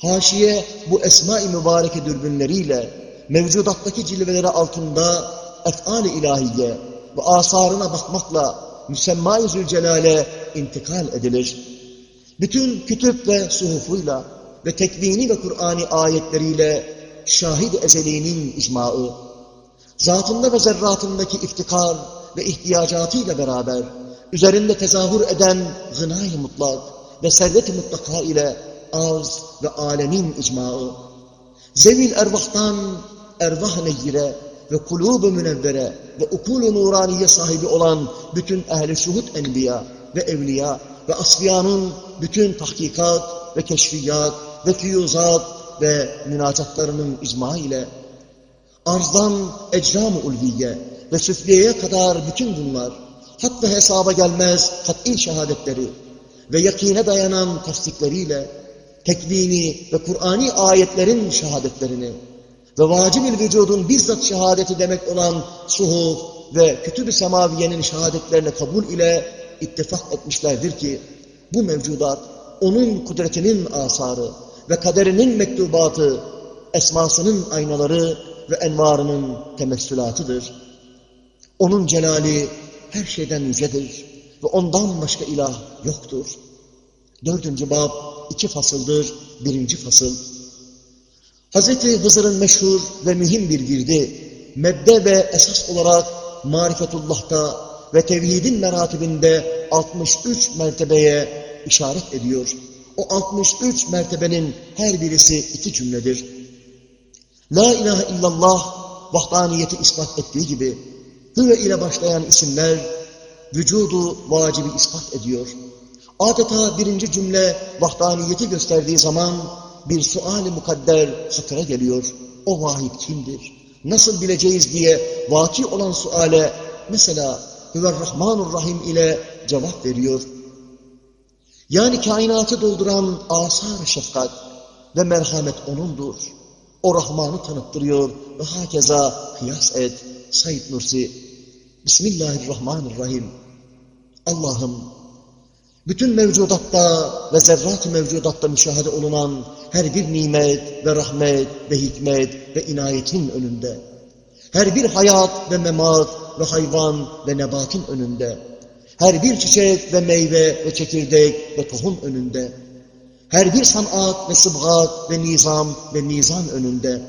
S1: Haşiye bu esma-i mübareke dürbünleriyle mevcudattaki cilveleri altında ef'al-i ilahiye ve asarına bakmakla müsemma-i zülcelale intikal edilir. Bütün kütüp ve suhufuyla ve tekvini ve Kur'an'i ayetleriyle şahid ezeliğinin icmaı, zatında ve zerratındaki iftikar ve ihtiyacatıyla beraber üzerinde tezahür eden gınay-ı mutlak ve servet-i mutlaka ile arz ve alemin icmaı, zevil ervahtan ervah neyyire ve kulub-ı münevvere ve ukul-u nuraniye sahibi olan bütün ehli şuhud enbiya ve evliya ve asfiyanın bütün tahkikat ve keşfiyat ve füyuzat ve münacatlarının icma ile, arzdan ecram-ı ulviye ve süfliyeye kadar bütün bunlar, hatta hesaba gelmez kat'i şehadetleri ve yakine dayanan tasdikleriyle, tekvini ve Kur'ani ayetlerin şehadetlerini ve vacib-ül vücudun bizzat şehadeti demek olan suhuf ve kütüb-ü semaviyenin şehadetlerine kabul ile ittifak etmişlerdir ki, bu mevcudat onun kudretinin asarı ve kaderinin mektubatı, esmasının aynaları ve envarının temessülatıdır. Onun celali her şeyden yücedir ve ondan başka ilah yoktur. Dördüncü bab iki fasıldır, birinci fasıl. Hz. Hızır'ın meşhur ve mühim bir girdi, mebde ve esas olarak marifetullah'ta ve tevhidin meratibinde 63 mertebeye işaret ediyor. O 63 mertebenin her birisi iki cümledir. La ilahe illallah vahdaniyeti ispat ettiği gibi hüve ile başlayan isimler vücudu vacibi ispat ediyor. Adeta birinci cümle vahdaniyeti gösterdiği zaman bir sual-i mukadder hatıra geliyor. O vahid kimdir? Nasıl bileceğiz diye vaki olan suale mesela Rahim ile cevap veriyor. Yani kainatı dolduran asar şefkat ve merhamet O'nundur. O Rahman'ı tanıttırıyor ve hakeza kıyas et. Said Nursi Bismillahirrahmanirrahim. Allah'ım bütün mevcudatta ve zerrat-ı mevcudatta müşahede olunan her bir nimet ve rahmet ve hikmet ve inayetin önünde, her bir hayat ve memat ve hayvan ve nebatın önünde, her bir çiçek ve meyve ve çekirdek ve tohum önünde, her bir sanat ve sıbgat ve nizam ve nizam önünde,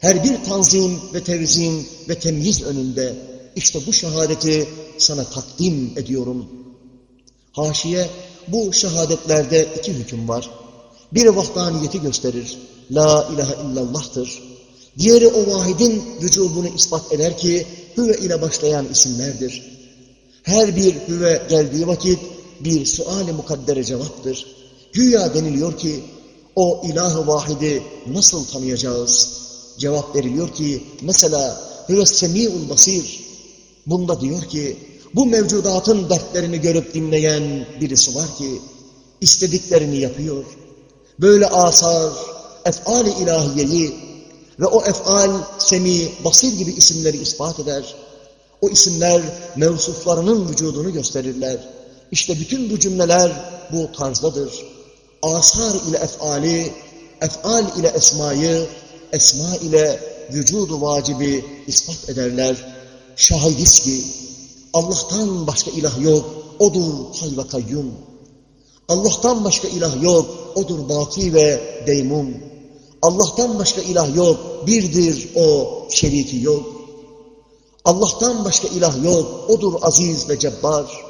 S1: her bir tanzim ve tevzim ve temyiz önünde, işte bu şehadeti sana takdim ediyorum. Haşiye, bu şehadetlerde iki hüküm var. Biri vahdaniyeti gösterir, la ilahe illallah'tır. Diğeri o vahidin vücubunu ispat eder ki, hüve ile başlayan isimlerdir. Her bir hüve geldiği vakit bir sual-i mukaddere cevaptır. Güya deniliyor ki, o ilah-ı vahidi nasıl tanıyacağız? Cevap veriliyor ki, mesela hüve semi'ul basir. Bunda diyor ki, bu mevcudatın dertlerini görüp dinleyen birisi var ki, istediklerini yapıyor. Böyle asar, ef'al-i ilahiyeyi ve o ef'al, semi, basir gibi isimleri ispat eder. O isimler mevsuflarının vücudunu gösterirler. İşte bütün bu cümleler bu tarzdadır. Asar ile ef'ali, ef'al ile esmayı, esma ile vücudu vacibi ispat ederler. Şahidiz ki Allah'tan başka ilah yok, odur hay ve kayyum. Allah'tan başka ilah yok, odur baki ve deymun. Allah'tan başka ilah yok, birdir o, şeriki yok. Allah'tan başka ilah yok, odur aziz ve cebbar.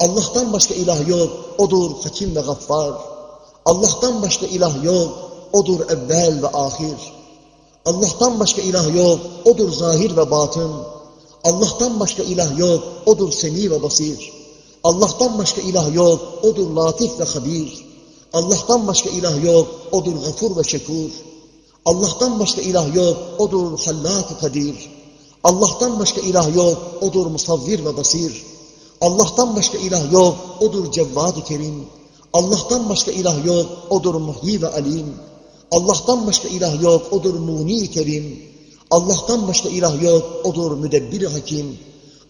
S1: Allah'tan başka ilah yok, odur hakim ve gaffar. Allah'tan başka ilah yok, odur evvel ve ahir. Allah'tan başka ilah yok, odur zahir ve batın. Allah'tan başka ilah yok, odur semi ve basir. Allah'tan başka ilah yok, odur latif ve habir. Allah'tan başka ilah yok, odur gafur ve şekur. Allah'tan başka ilah yok, odur hallak-ı kadir. Allah'tan başka ilah yok, odur musavvir ve basir. Allah'tan başka ilah yok, odur cevvad-ı kerim. Allah'tan başka ilah yok, odur muhyi ve alim. Allah'tan başka ilah yok, odur muni kerim. Allah'tan başka ilah yok, odur müdebbir hakim.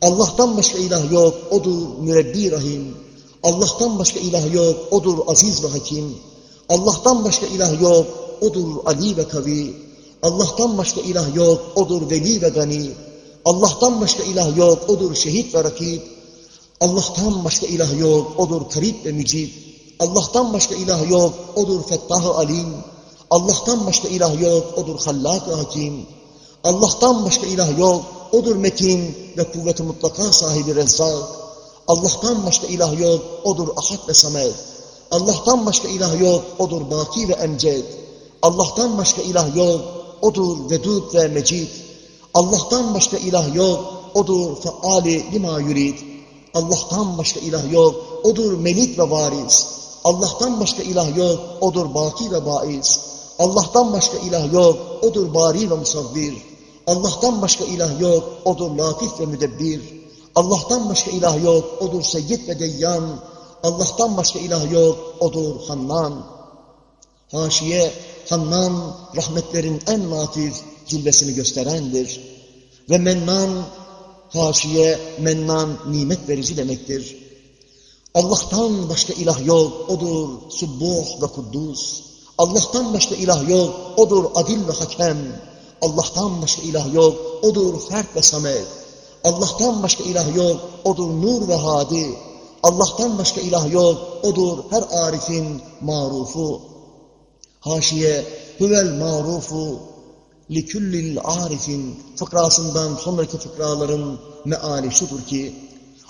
S1: Allah'tan başka ilah yok, odur mürebbi rahim. Allah'tan başka ilah yok, odur aziz ve hakim. Allah'tan başka ilah yok, odur ali ve kavi. Allah'tan başka ilah yok, odur veli ve gani. Allah'tan başka ilah yok, odur şehit ve rakib. Allah'tan başka ilah yok, odur karib ve mücib. Allah'tan başka ilah yok, odur fettah-ı alim. Allah'tan başka ilah yok, odur hallak-ı hakim. Allah'tan başka ilah yok, odur metin ve kuvvet-i mutlaka sahibi rezzak. Allah'tan başka ilah yok, odur ahad ve samed. Allah'tan başka ilah yok, odur baki ve emced. Allah'tan başka ilah yok, odur vedud ve mecid. Allah'tan başka ilah yok, odur faali lima yurid. Allah'tan başka ilah yok, odur melik ve varis. Allah'tan başka ilah yok, odur baki ve baiz. Allah'tan başka ilah yok, odur bari ve musavvir. Allah'tan başka ilah yok, odur latif ve müdebbir. Allah'tan başka ilah yok, odur seyyid ve deyyan. Allah'tan başka ilah yok, odur hannan. Haşiye, hannan, rahmetlerin en latif cilvesini gösterendir. Ve mennan, haşiye, mennan, nimet verici demektir. Allah'tan başka ilah yok, odur subbuh ve kuddus. Allah'tan başka ilah yok, odur adil ve hakem. Allah'tan başka ilah yok, odur fert ve samet. Allah'tan başka ilah yok, odur nur ve hadi. Allah'tan başka ilah yok, odur her arifin marufu. Haşiye, huvel marufu, liküllil arifin fıkrasından sonraki fıkraların meali şudur ki,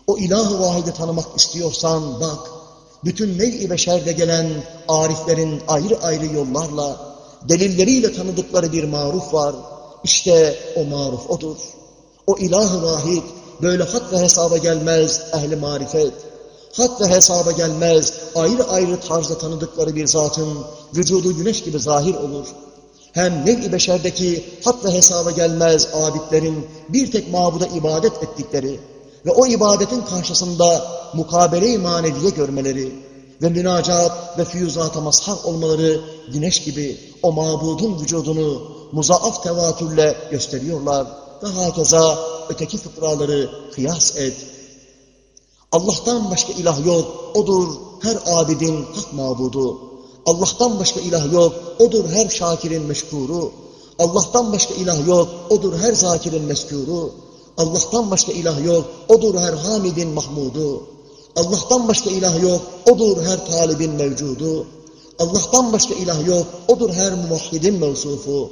S1: o ilah-ı vahidi tanımak istiyorsan bak, bütün nev-i beşerde gelen ariflerin ayrı ayrı yollarla, delilleriyle tanıdıkları bir maruf var. İşte o maruf odur. O ilah-ı vahid böyle hat ve hesaba gelmez ehli marifet. Hat ve hesaba gelmez ayrı ayrı tarzda tanıdıkları bir zatın vücudu güneş gibi zahir olur. Hem nev-i beşerdeki hat ve hesaba gelmez abidlerin bir tek mabuda ibadet ettikleri ve o ibadetin karşısında mukabele-i maneviye görmeleri ve münacat ve füyuzata mazhar olmaları güneş gibi o mabudun vücudunu muzaaf tevatürle gösteriyorlar ve hakeza öteki fıkraları kıyas et. Allah'tan başka ilah yok, odur her abidin hak mabudu. Allah'tan başka ilah yok, odur her şakirin meşkuru. Allah'tan başka ilah yok, odur her zakirin meskuru. Allah'tan başka ilah yok, odur her hamidin mahmudu. Allah'tan başka ilah yok, odur her talibin mevcudu. Allah'tan başka ilah yok, odur her muvahhidin mevsufu.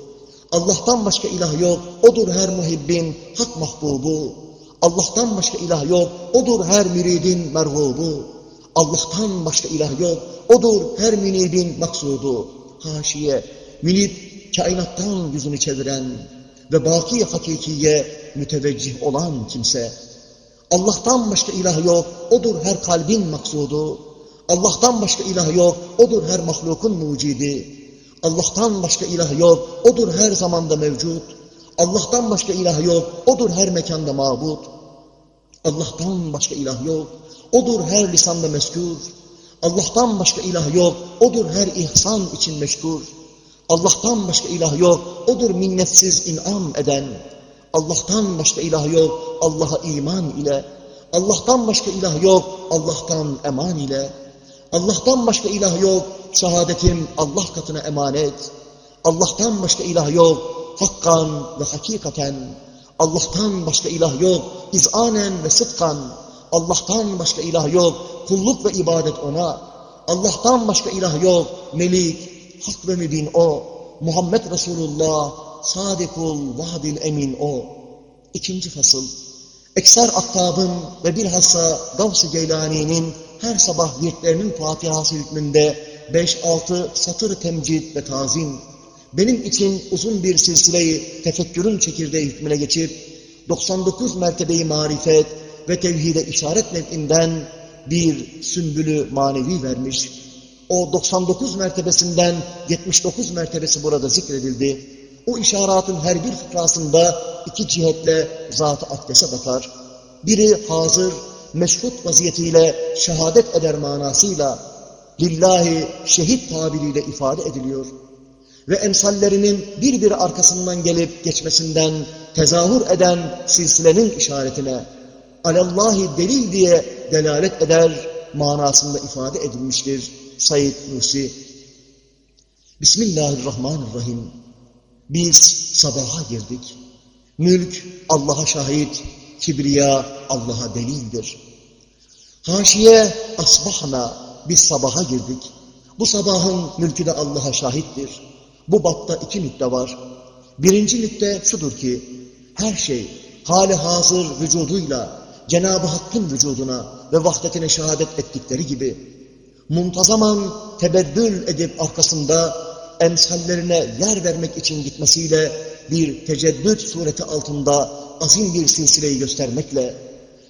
S1: Allah'tan başka ilah yok, odur her muhibbin hak mahbubu. Allah'tan başka ilah yok, odur her müridin merhubu. Allah'tan başka ilah yok, odur her münibin maksudu. Haşiye, münib kainattan yüzünü çeviren ve baki hakikiye müteveccih olan kimse. Allah'tan başka ilah yok, odur her kalbin maksudu. Allah'tan başka ilah yok, odur her mahlukun mucidi. Allah'tan başka ilah yok, odur her zamanda mevcut. Allah'tan başka ilah yok, odur her mekanda mabut. Allah'tan başka ilah yok, odur her lisanda meskûr. Allah'tan başka ilah yok, odur her ihsan için meşkur. Allah'tan başka ilah yok, odur minnetsiz inam eden. Allah'tan başka ilah yok, Allah'a iman ile. Allah'tan başka ilah yok, Allah'tan eman ile. Allah'tan başka ilah yok, şehadetim Allah katına emanet. Allah'tan başka ilah yok, hakkan ve hakikaten. Allah'tan başka ilah yok, izanen ve sıdkan. Allah'tan başka ilah yok, kulluk ve ibadet ona. Allah'tan başka ilah yok, melik, hak ve mübin o. Muhammed Resulullah, sadikul vahdil emin o. İkinci fasıl. Ekser Attab'ın ve bilhassa Gavs-ı Geylani'nin her sabah virtlerinin Fatihası hükmünde 5-6 satır temcid ve tazim, benim için uzun bir silsileyi tefekkürün çekirdeği hükmüne geçip, 99 mertebeyi marifet ve tevhide işaret nev'inden bir sümbülü manevi vermiş. O 99 mertebesinden 79 mertebesi burada zikredildi. O işaratın her bir fıkrasında iki cihetle zat-ı akdese bakar. Biri hazır, meşhut vaziyetiyle şehadet eder manasıyla lillahi şehit tabiriyle ifade ediliyor. Ve emsallerinin bir bir arkasından gelip geçmesinden tezahür eden silsilenin işaretine alallahi delil diye delalet eder manasında ifade edilmiştir Said Nursi. Bismillahirrahmanirrahim. Biz sabaha girdik. Mülk Allah'a şahit, kibriya Allah'a delildir. Haşiye asbahna biz sabaha girdik. Bu sabahın mülkü de Allah'a şahittir. Bu batta iki nükte var. Birinci nükte şudur ki, her şey hali hazır vücuduyla Cenab-ı Hakk'ın vücuduna ve vahdetine şehadet ettikleri gibi muntazaman tebeddül edip arkasında emsallerine yer vermek için gitmesiyle bir teceddüt sureti altında azim bir silsileyi göstermekle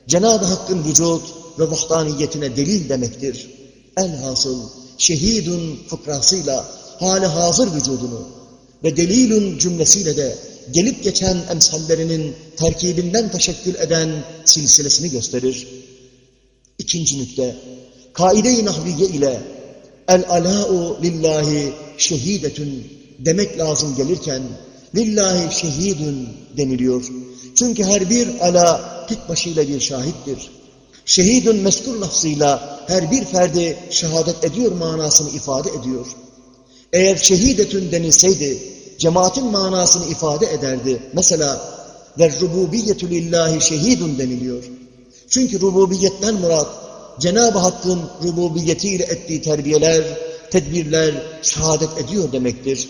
S1: Cenab-ı Hakk'ın vücut ve vahdaniyetine delil demektir. Elhasıl şehidun fıkrasıyla hali hazır vücudunu ve delilün cümlesiyle de gelip geçen emsallerinin terkibinden teşekkül eden silsilesini gösterir. İkinci nükte, kaide-i nahviye ile el-alâ'u lillahi şehidetün demek lazım gelirken lillahi şehidün deniliyor. Çünkü her bir ala tek başıyla bir şahittir. Şehidün meskur lafzıyla her bir ferdi şehadet ediyor manasını ifade ediyor. Eğer şehidetün denilseydi cemaatin manasını ifade ederdi. Mesela ve rububiyetü lillahi şehidun deniliyor. Çünkü rububiyetten murat Cenab-ı Hakk'ın rububiyetiyle ettiği terbiyeler, tedbirler şehadet ediyor demektir.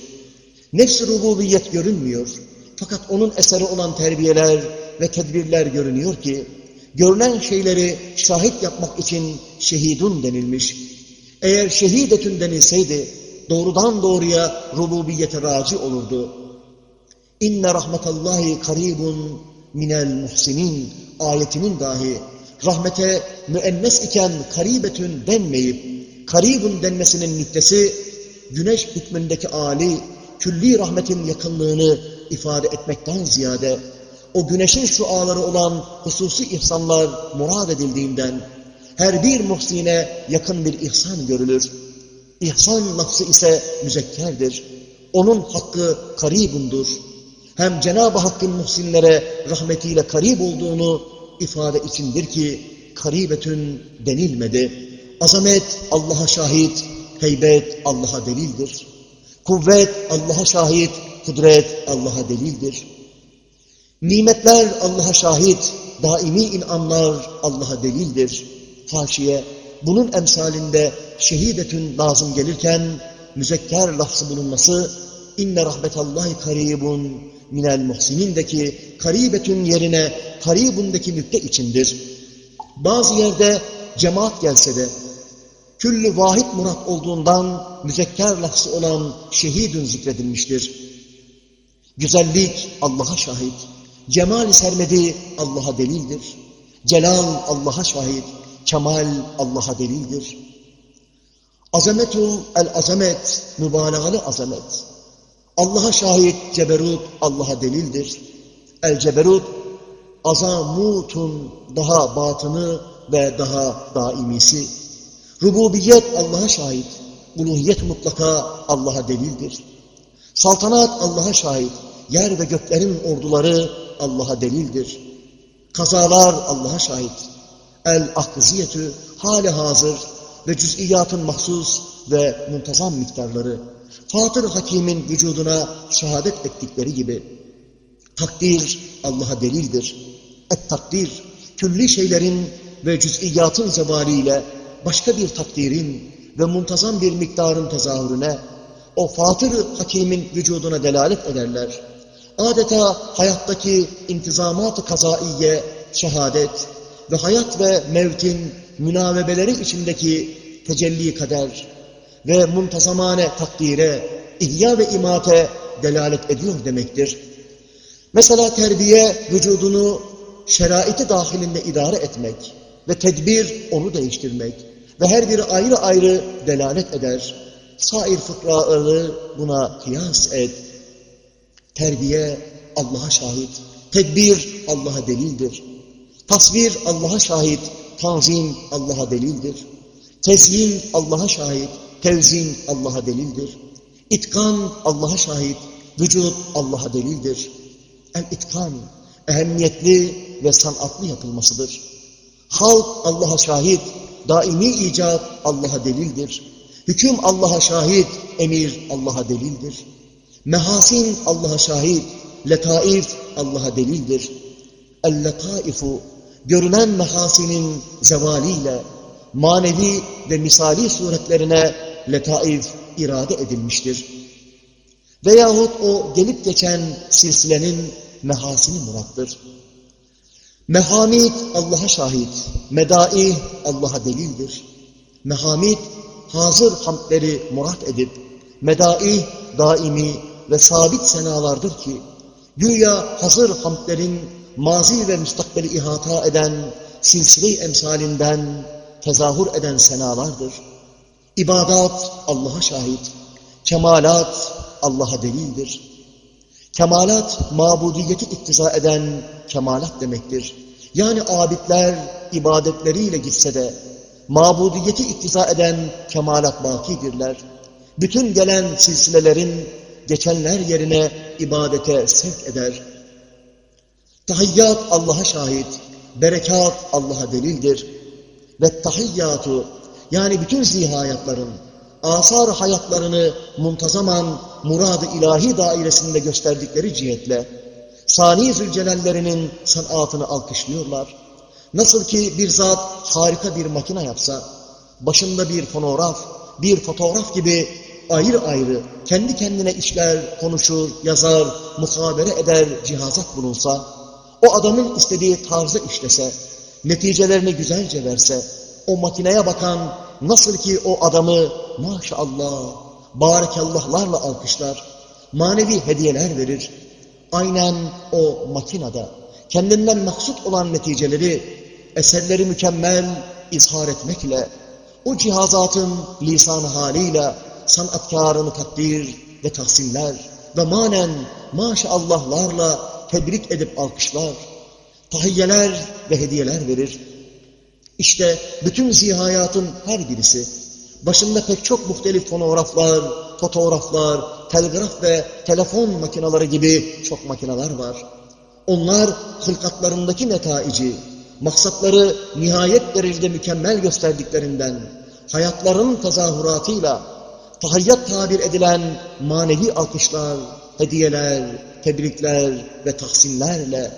S1: Nefs-i rububiyet görünmüyor. Fakat onun eseri olan terbiyeler ve tedbirler görünüyor ki, görünen şeyleri şahit yapmak için şehidun denilmiş. Eğer şehidetün denilseydi, doğrudan doğruya rububiyete raci olurdu. İnne rahmetallahi karibun minel muhsinin ayetinin dahi rahmete müennes iken karibetün denmeyip karibun denmesinin nüktesi güneş hükmündeki âli külli rahmetin yakınlığını ifade etmekten ziyade o güneşin şuaları olan hususi ihsanlar murad edildiğinden her bir muhsine yakın bir ihsan görülür. İhsan lafzı ise müzekkerdir. Onun hakkı karibundur. Hem Cenab-ı Hakk'ın muhsinlere rahmetiyle karib olduğunu ifade içindir ki karibetün denilmedi. Azamet Allah'a şahit, heybet Allah'a delildir. Kuvvet Allah'a şahit, kudret Allah'a delildir. Nimetler Allah'a şahit, daimi inanlar Allah'a delildir. Haşiye, bunun emsalinde şehidetün lazım gelirken müzekker lafzı bulunması inne rahmetallahi karibun minel muhsinindeki karibetün yerine karibundaki nükte içindir. Bazı yerde cemaat gelse de küllü vahid murat olduğundan müzekker lafzı olan şehidün zikredilmiştir. Güzellik Allah'a şahit, cemal sermedi Allah'a delildir. Celal Allah'a şahit, kemal Allah'a delildir. Azametul el-azamet, mübalağalı azamet. Allah'a şahit ceberut Allah'a delildir. El-ceberut azamutun daha batını ve daha daimisi. Rububiyet Allah'a şahit. Uluhiyet mutlaka Allah'a delildir. Saltanat Allah'a şahit. Yer ve göklerin orduları Allah'a delildir. Kazalar Allah'a şahit. El-akziyetü hali hazır ve cüz'iyatın mahsus ve muntazam miktarları. Fatır Hakim'in vücuduna şehadet ettikleri gibi. Takdir Allah'a delildir. Et takdir, külli şeylerin ve cüz'iyatın zevaliyle başka bir takdirin ve muntazam bir miktarın tezahürüne, o Fatır Hakim'in vücuduna delalet ederler. Adeta hayattaki intizamat-ı kazaiye, şehadet ve hayat ve mevtin münavebeleri içindeki tecelli kader ve muntazamane takdire, ihya ve imate delalet ediyor demektir. Mesela terbiye vücudunu şeraiti dahilinde idare etmek ve tedbir onu değiştirmek ve her biri ayrı ayrı delalet eder. Sair fıkraları buna kıyas et. Terbiye Allah'a şahit, tedbir Allah'a delildir. Tasvir Allah'a şahit, tanzim Allah'a delildir. Tezyin Allah'a şahit, tevzin Allah'a delildir. İtkan Allah'a şahit, vücut Allah'a delildir. El-itkan ehemmiyetli ve sanatlı yapılmasıdır. Halk Allah'a şahit, daimi icat Allah'a delildir. Hüküm Allah'a şahit, emir Allah'a delildir. Mehasin Allah'a şahit, letaif Allah'a delildir. El-letaifu, görünen mehasinin zevaliyle, manevi ve misali suretlerine letaif irade edilmiştir. Veyahut o gelip geçen silsilenin mehasini murattır. Mehamid Allah'a şahit, medai Allah'a delildir. Mehamid hazır hamdleri murat edip, medai daimi ve sabit senalardır ki, güya hazır hamdlerin mazi ve müstakbeli ihata eden silsile emsalinden tezahür eden senalardır. İbadat Allah'a şahit, Kemalat Allah'a delildir. Kemalat, mabudiyeti iktiza eden kemalat demektir. Yani abidler ibadetleriyle gitse de, mabudiyeti iktiza eden kemalat bakidirler. Bütün gelen silsilelerin geçenler yerine ibadete sevk eder. Tahiyyat Allah'a şahit, berekat Allah'a delildir. Ve tahiyyatu yani bütün zihayatların, asar hayatlarını muntazaman murad-ı ilahi dairesinde gösterdikleri cihetle Sani Zülcelallerinin sanatını alkışlıyorlar. Nasıl ki bir zat harika bir makine yapsa, başında bir fonograf, bir fotoğraf gibi ayrı ayrı kendi kendine işler, konuşur, yazar, muhabere eder cihazat bulunsa, o adamın istediği tarzı işlese, neticelerini güzelce verse, o makineye bakan nasıl ki o adamı maşallah, barekallahlarla alkışlar, manevi hediyeler verir. Aynen o makinada kendinden maksut olan neticeleri, eserleri mükemmel izhar etmekle, o cihazatın lisan haliyle sanatkarını takdir ve tahsinler ve manen maşallahlarla tebrik edip alkışlar, tahiyyeler ve hediyeler verir. İşte bütün zihayatın her birisi, başında pek çok muhtelif fonograflar, fotoğraflar, telgraf ve telefon makineleri gibi çok makineler var. Onlar hılkatlarındaki netaici, maksatları nihayet derecede mükemmel gösterdiklerinden, hayatların tezahüratıyla, tahayyat tabir edilen manevi alkışlar, hediyeler, tebrikler ve tahsinlerle,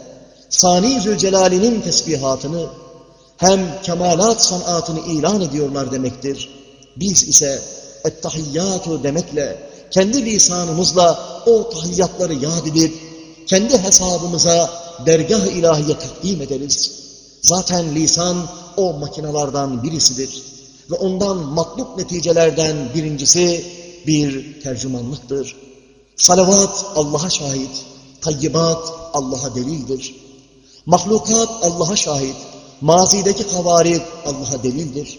S1: Sani Zülcelal'inin tesbihatını, hem kemalat sanatını ilan ediyorlar demektir. Biz ise ettahiyyatu demekle kendi lisanımızla o tahiyyatları yad edip kendi hesabımıza dergah-ı ilahiye takdim ederiz. Zaten lisan o makinalardan birisidir. Ve ondan matluk neticelerden birincisi bir tercümanlıktır. Salavat Allah'a şahit, tayyibat Allah'a delildir. Mahlukat Allah'a şahit, mazideki havarik Allah'a delildir.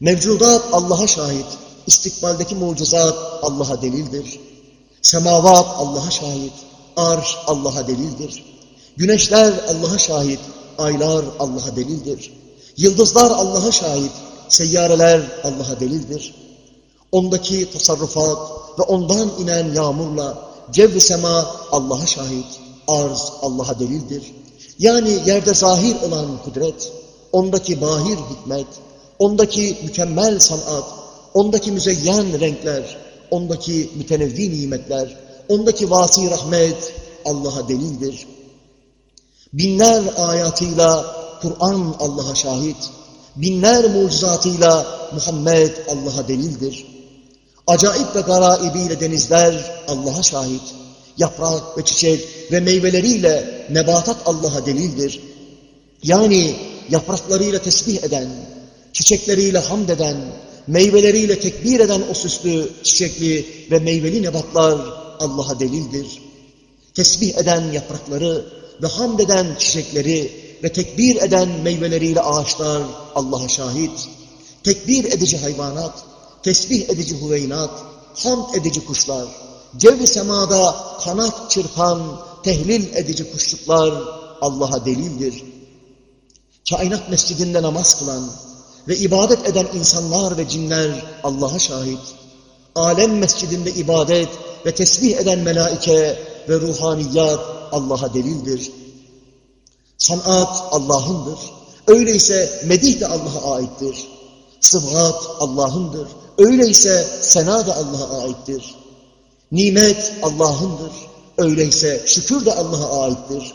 S1: Mevcudat Allah'a şahit, istikbaldeki mucizat Allah'a delildir. Semavat Allah'a şahit, arş Allah'a delildir. Güneşler Allah'a şahit, aylar Allah'a delildir. Yıldızlar Allah'a şahit, seyyareler Allah'a delildir. Ondaki tasarrufat ve ondan inen yağmurla cevv sema Allah'a şahit, arz Allah'a delildir. Yani yerde zahir olan kudret, ondaki bahir hikmet, ondaki mükemmel sanat, ondaki müzeyyen renkler, ondaki mütenevvi nimetler, ondaki vasi rahmet Allah'a delildir. Binler ayatıyla Kur'an Allah'a şahit, binler mucizatıyla Muhammed Allah'a delildir. Acayip ve garaibiyle denizler Allah'a şahit, yaprak ve çiçek ve meyveleriyle nebatat Allah'a delildir. Yani yapraklarıyla tesbih eden, çiçekleriyle hamd eden, meyveleriyle tekbir eden o süslü, çiçekli ve meyveli nebatlar Allah'a delildir. Tesbih eden yaprakları ve hamd eden çiçekleri ve tekbir eden meyveleriyle ağaçlar Allah'a şahit. Tekbir edici hayvanat, tesbih edici huveynat, hamd edici kuşlar, cev semada kanat çırpan, tehlil edici kuşluklar Allah'a delildir. Kainat mescidinde namaz kılan ve ibadet eden insanlar ve cinler Allah'a şahit. Alem mescidinde ibadet ve tesbih eden melaike ve ruhaniyat Allah'a delildir. Sanat Allah'ındır. Öyleyse medih de Allah'a aittir. Sıbhat Allah'ındır. Öyleyse sena da Allah'a aittir. Nimet Allah'ındır. Öyleyse şükür de Allah'a aittir.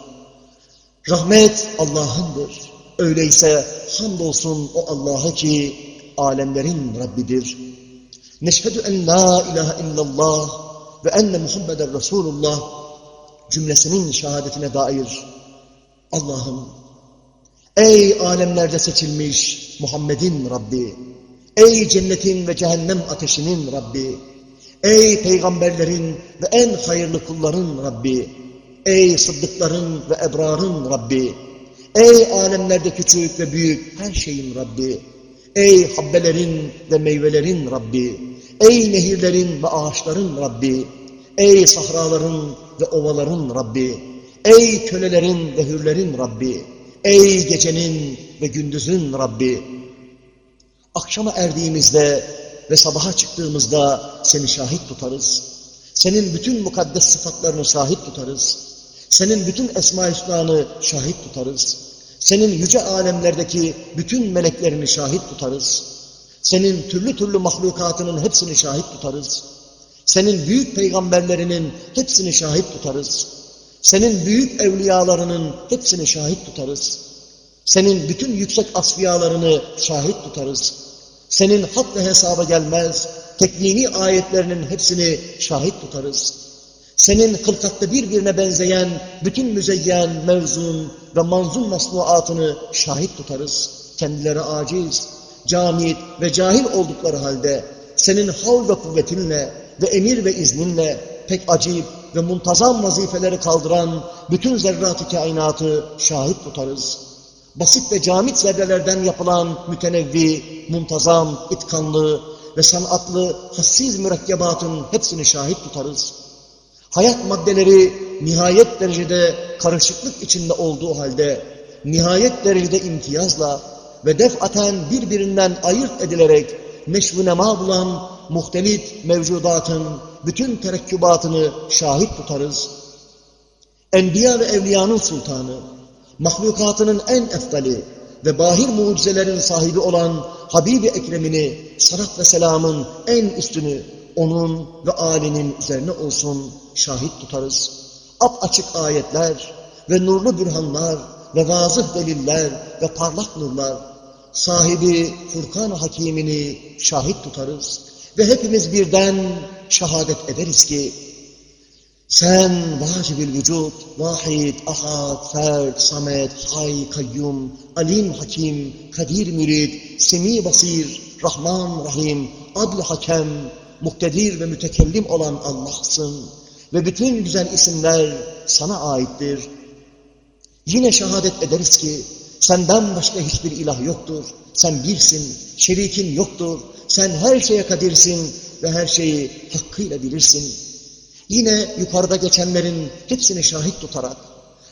S1: Rahmet Allah'ındır. Öyleyse hamdolsun o Allah'a ki alemlerin Rabbidir. Neşhedü en la ilahe illallah ve enne Muhammeden Resulullah cümlesinin şehadetine dair Allah'ım ey alemlerde seçilmiş Muhammed'in Rabbi ey cennetin ve cehennem ateşinin Rabbi ey peygamberlerin ve en hayırlı kulların Rabbi ey sıddıkların ve ebrarın Rabbi ey alemlerde küçük ve büyük her şeyin Rabbi ey habbelerin ve meyvelerin Rabbi Ey nehirlerin ve ağaçların Rabbi, ey sahraların ve ovaların Rabbi, ey kölelerin ve hürlerin Rabbi, ey gecenin ve gündüzün Rabbi. Akşama erdiğimizde ve sabaha çıktığımızda seni şahit tutarız. Senin bütün mukaddes sıfatlarını şahit tutarız. Senin bütün esma-i şahit tutarız. Senin yüce alemlerdeki bütün meleklerini şahit tutarız. Senin türlü türlü mahlukatının hepsini şahit tutarız. Senin büyük peygamberlerinin hepsini şahit tutarız. Senin büyük evliyalarının hepsini şahit tutarız. Senin bütün yüksek asfiyalarını şahit tutarız. Senin ve hesaba gelmez, tekvini ayetlerinin hepsini şahit tutarız. Senin hılkatta birbirine benzeyen bütün müzeyyen, mevzun ve manzum masnuatını şahit tutarız. Kendileri aciz, camit ve cahil oldukları halde senin hal ve kuvvetinle ve emir ve izninle pek acip ve muntazam vazifeleri kaldıran bütün zerrat-ı kainatı şahit tutarız. Basit ve camit zerrelerden yapılan mütenevvi, muntazam, itkanlı ve sanatlı hassiz mürekkebatın hepsini şahit tutarız. Hayat maddeleri nihayet derecede karışıklık içinde olduğu halde, nihayet derecede imtiyazla ve defaten birbirinden ayırt edilerek neşvünema bulan muhtelif mevcudatın bütün terekkübatını şahit tutarız. Enbiya ve evliyanın sultanı, mahlukatının en eftali ve bahir mucizelerin sahibi olan Habibi Ekrem'ini salat ve selamın en üstünü onun ve âlinin üzerine olsun şahit tutarız. Ap açık ayetler ve nurlu bürhanlar ve vazıh deliller ve parlak nurlar sahibi Furkan Hakimini şahit tutarız ve hepimiz birden şehadet ederiz ki sen vacibül vücut, vahid, ahad, ferd, samet, hay, kayyum, alim, hakim, kadir, mürid, semi, basir, rahman, rahim, adl, hakem, muktedir ve mütekellim olan Allah'sın. Ve bütün güzel isimler sana aittir. Yine şehadet ederiz ki senden başka hiçbir ilah yoktur. Sen birsin, şerikin yoktur. Sen her şeye kadirsin ve her şeyi hakkıyla bilirsin. Yine yukarıda geçenlerin hepsini şahit tutarak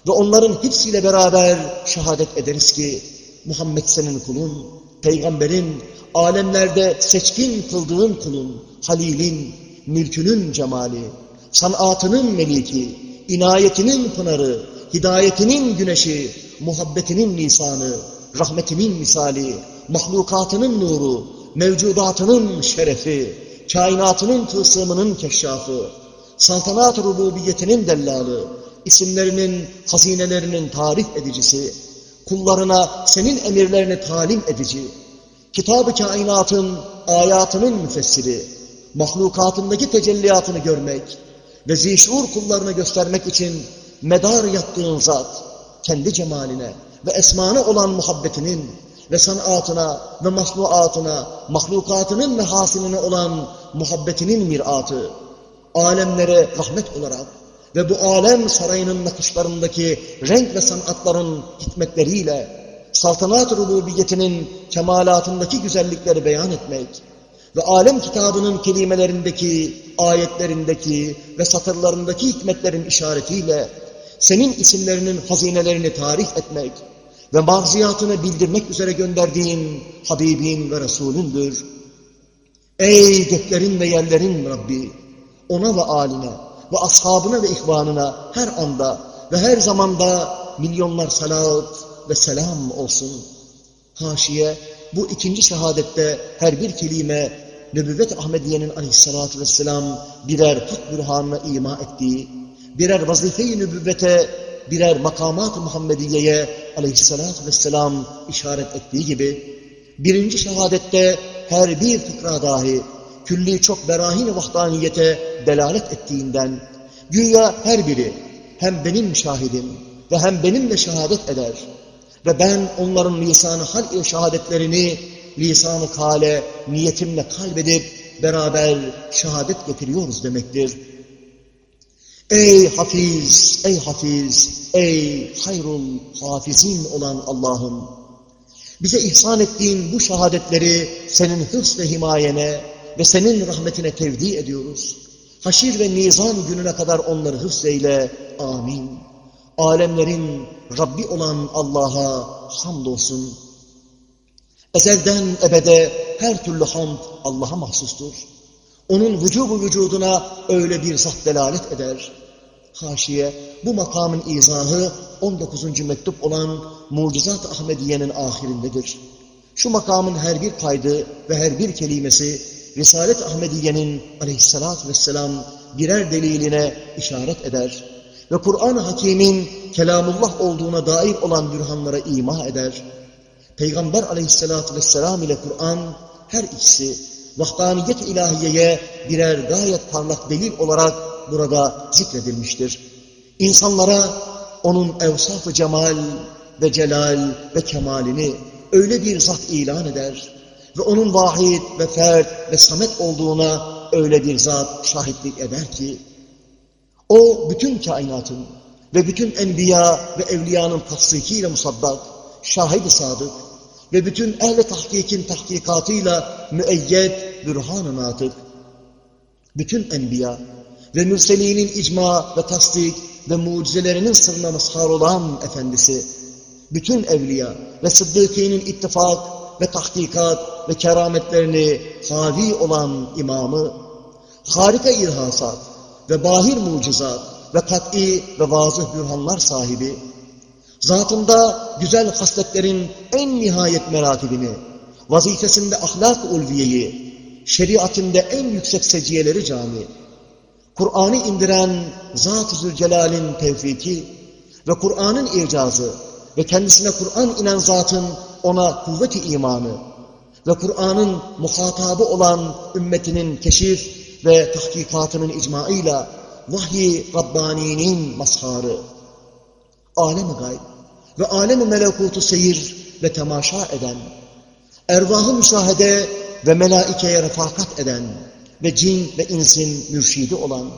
S1: ve onların hepsiyle beraber şehadet ederiz ki Muhammed senin kulun, peygamberin, alemlerde seçkin kıldığın kulun, halilin, mülkünün cemali, sanatının meliki, inayetinin pınarı, hidayetinin güneşi, muhabbetinin lisanı, rahmetinin misali, mahlukatının nuru, mevcudatının şerefi, kainatının tılsımının keşşafı, saltanat rububiyetinin dellalı, isimlerinin, hazinelerinin tarif edicisi, kullarına senin emirlerini talim edici, kitab-ı kainatın ayatının müfessiri, mahlukatındaki tecelliyatını görmek ve zişur kullarını göstermek için medar yaptığın zat, kendi cemaline ve esmana olan muhabbetinin ve sanatına ve masnuatına, mahlukatının ve hasiline olan muhabbetinin miratı, alemlere rahmet olarak ve bu alem sarayının nakışlarındaki renk ve sanatların hikmetleriyle saltanat rububiyetinin kemalatındaki güzellikleri beyan etmek ve alem kitabının kelimelerindeki, ayetlerindeki ve satırlarındaki hikmetlerin işaretiyle senin isimlerinin hazinelerini tarif etmek ve marziyatını bildirmek üzere gönderdiğin Habibin ve Resulündür. Ey göklerin ve yerlerin Rabbi! Ona ve aline ve ashabına ve ihvanına her anda ve her zamanda milyonlar salat ve selam olsun. Haşiye bu ikinci şehadette her bir kelime Nübüvvet Ahmediye'nin aleyhissalatü vesselam birer hak bürhanına ima ettiği, birer vazife-i nübüvvete, birer makamat-ı Muhammediye'ye aleyhissalatü vesselam işaret ettiği gibi, birinci şehadette her bir fıkra dahi külli çok berahin-i vahdaniyete delalet ettiğinden, güya her biri hem benim şahidim ve hem benimle şehadet eder ve ben onların lisanı hal ile şehadetlerini lisanı kale, niyetimle kalbedip beraber şehadet getiriyoruz demektir. Ey hafiz, ey hafiz, ey hayrul hafizin olan Allah'ım! Bize ihsan ettiğin bu şehadetleri senin hırs ve himayene ve senin rahmetine tevdi ediyoruz. Haşir ve nizam gününe kadar onları hıfzeyle. Amin. Alemlerin Rabbi olan Allah'a hamdolsun. Ezelden ebede her türlü hamd Allah'a mahsustur. Onun vücubu vücuduna öyle bir zat delalet eder. Haşiye bu makamın izahı 19. mektup olan Mucizat Ahmediye'nin ahirindedir. Şu makamın her bir kaydı ve her bir kelimesi Risalet Ahmediye'nin aleyhissalatü vesselam birer deliline işaret eder ve Kur'an-ı Hakim'in kelamullah olduğuna dair olan bürhanlara ima eder. Peygamber aleyhissalatü vesselam ile Kur'an her ikisi vahdaniyet ilahiyeye birer gayet parlak delil olarak burada zikredilmiştir. İnsanlara onun evsaf-ı cemal ve celal ve kemalini öyle bir zat ilan eder ve onun vahid ve fert ve samet olduğuna öyle bir zat şahitlik eder ki o bütün kainatın ve bütün enbiya ve evliyanın tasdikiyle musaddak, şahid-i sadık ve bütün ehl-i tahkikin tahkikatıyla müeyyed bürhan-ı natık. Bütün enbiya ve mürselinin icma ve tasdik ve mucizelerinin sırrına mazhar olan efendisi, bütün evliya ve sıddıkinin ittifak ve tahkikat ve kerametlerini havi olan imamı, harika irhasat ve bahir mucizat ve kat'i ve vazıh bürhanlar sahibi, zatında güzel hasletlerin en nihayet meratibini, vazifesinde ahlak ulviyeyi, şeriatinde en yüksek seciyeleri cami, Kur'an'ı indiren Zat-ı Zülcelal'in tevfiki ve Kur'an'ın icazı ve kendisine Kur'an inen zatın ona kuvveti imanı ve Kur'an'ın muhatabı olan ümmetinin keşif ve tahkikatının icmaıyla vahyi Rabbani'nin mazharı, alem-i gayb ve alem-i melekutu seyir ve temaşa eden, ervahı müşahede ve melaikeye refakat eden ve cin ve insin mürşidi olan,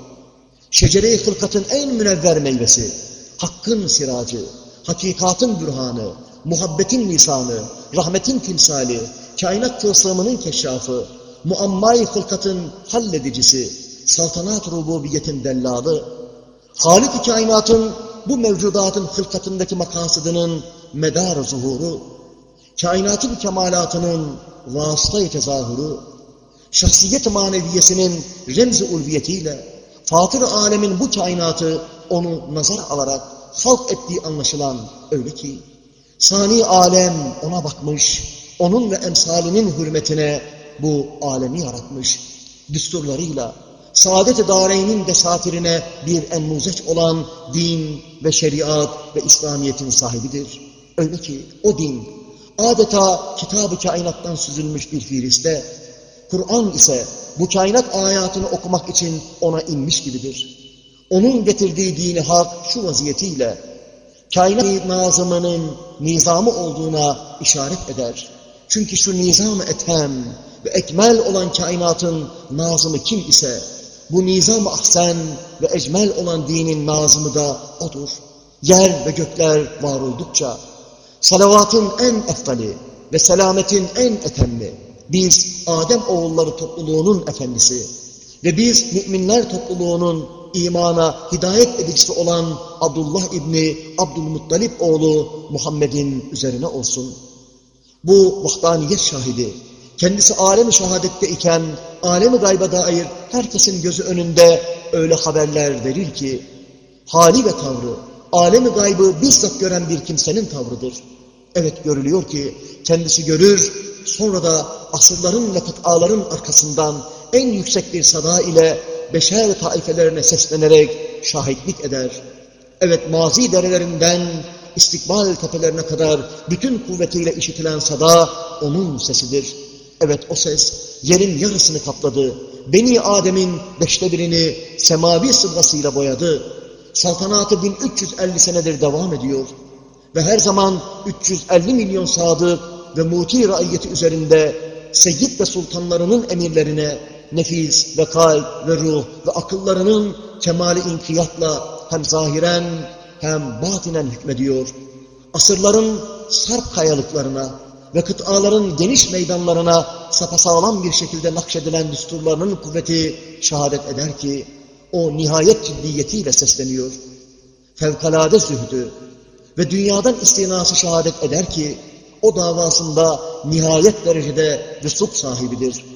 S1: şecere-i en münevver meyvesi, hakkın siracı, hakikatın bürhanı, muhabbetin lisanı, rahmetin timsali, kainat tılsımının keşrafı, muammay hılkatın halledicisi, saltanat rububiyetin dellalı, Halik-i kainatın bu mevcudatın hılkatındaki makasıdının medar zuhuru, kainatın kemalatının vasıta-i tezahürü, şahsiyet maneviyesinin remzi ulviyetiyle, fatır alemin bu kainatı onu nazar alarak halk ettiği anlaşılan öyle ki, sani alem ona bakmış, onun ve emsalinin hürmetine bu alemi yaratmış, düsturlarıyla, saadet-i dareynin desatirine bir enmuzeç olan din ve şeriat ve İslamiyet'in sahibidir. Öyle ki o din adeta kitab-ı kainattan süzülmüş bir firiste, Kur'an ise bu kainat ayatını okumak için ona inmiş gibidir. Onun getirdiği dini hak şu vaziyetiyle, kainat nazımının nizamı olduğuna işaret eder. Çünkü şu nizam-ı ethem ve ekmel olan kainatın nazımı kim ise, bu nizam-ı ahsen ve ecmel olan dinin nazımı da odur. Yer ve gökler var oldukça, salavatın en eftali ve selametin en etemmi, biz Adem oğulları topluluğunun efendisi ve biz müminler topluluğunun imana hidayet edicisi olan Abdullah İbni Abdülmuttalip oğlu Muhammed'in üzerine olsun. Bu vahdaniyet şahidi, kendisi alem-i şehadette iken, alem-i gayba dair herkesin gözü önünde öyle haberler verir ki, hali ve tavrı, alemi gaybı bizzat gören bir kimsenin tavrıdır. Evet görülüyor ki kendisi görür, sonra da asırların ve kıtaların arkasından en yüksek bir sada ile beşer taifelerine seslenerek şahitlik eder. Evet mazi derelerinden istikbal tepelerine kadar bütün kuvvetiyle işitilen sada onun sesidir. Evet o ses yerin yarısını kapladı. Beni Adem'in beşte birini semavi sıvasıyla boyadı. Saltanatı 1350 senedir devam ediyor. Ve her zaman 350 milyon sadık ve muti raiyeti üzerinde seyyid ve sultanlarının emirlerine nefis ve kalp ve ruh ve akıllarının kemali inkiyatla hem zahiren hem batinen hükmediyor. Asırların sarp kayalıklarına ve kıtaların geniş meydanlarına sapasağlam bir şekilde nakşedilen düsturlarının kuvveti şehadet eder ki, o nihayet ciddiyetiyle sesleniyor. Fevkalade zühdü ve dünyadan istinası şehadet eder ki, o davasında nihayet derecede vüsuk sahibidir.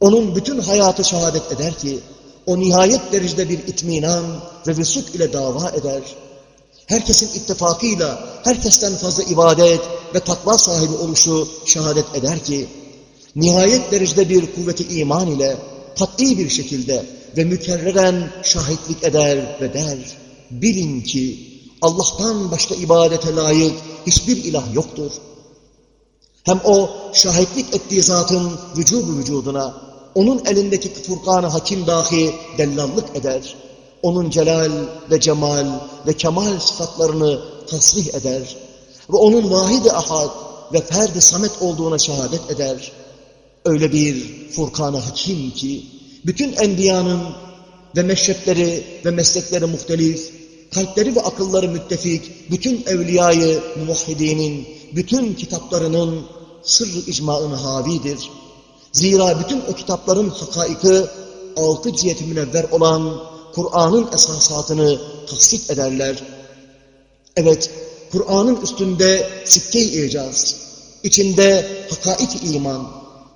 S1: Onun bütün hayatı şehadet eder ki, o nihayet derecede bir itminan ve vüsuk ile dava eder. Herkesin ittifakıyla, herkesten fazla ibadet ve takva sahibi oluşu şehadet eder ki, nihayet derecede bir kuvveti iman ile, kat'i bir şekilde ve mükerreren şahitlik eder ve der, bilin ki Allah'tan başka ibadete layık hiçbir ilah yoktur. Hem o şahitlik ettiği zatın vücubu vücuduna, onun elindeki Furkan-ı Hakim dahi dellallık eder. Onun celal ve cemal ve kemal sıfatlarını tasrih eder. Ve onun vahid-i ahad ve ferd-i samet olduğuna şehadet eder. Öyle bir Furkan-ı Hakim ki, bütün enbiyanın ve meşrepleri ve meslekleri muhtelif, kalpleri ve akılları müttefik, bütün evliyayı muvahhidinin, bütün kitaplarının sırrı icmaını havidir. Zira bütün o kitapların hakaiki altı ciheti münevver olan Kur'an'ın esasatını tasdik ederler. Evet, Kur'an'ın üstünde sikke-i icaz, içinde hakaik iman,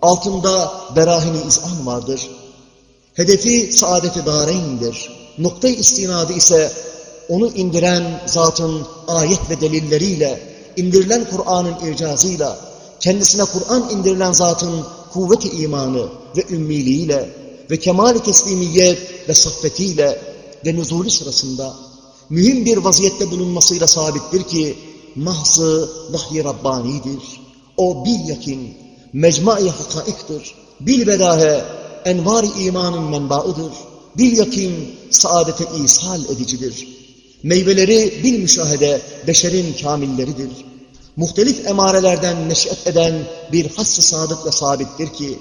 S1: altında berahini izan vardır. Hedefi saadeti dareyndir. Nokta-i istinadı ise onu indiren zatın ayet ve delilleriyle, indirilen Kur'an'ın icazıyla, kendisine Kur'an indirilen zatın kuvvet-i imanı ve ümmiliğiyle ve kemal-i teslimiyet ve saffetiyle ve nüzulü sırasında mühim bir vaziyette bulunmasıyla sabittir ki mahzı vahiy Rabbani'dir. O bil yakin, mecmai hakaiktir. Bil bedahe, envar-i imanın menbaıdır. Bil yakin, saadete ishal edicidir. Meyveleri bil müşahede beşerin kamilleridir. Muhtelif emarelerden neş'et eden bir hass-ı sadıkla sabittir ki,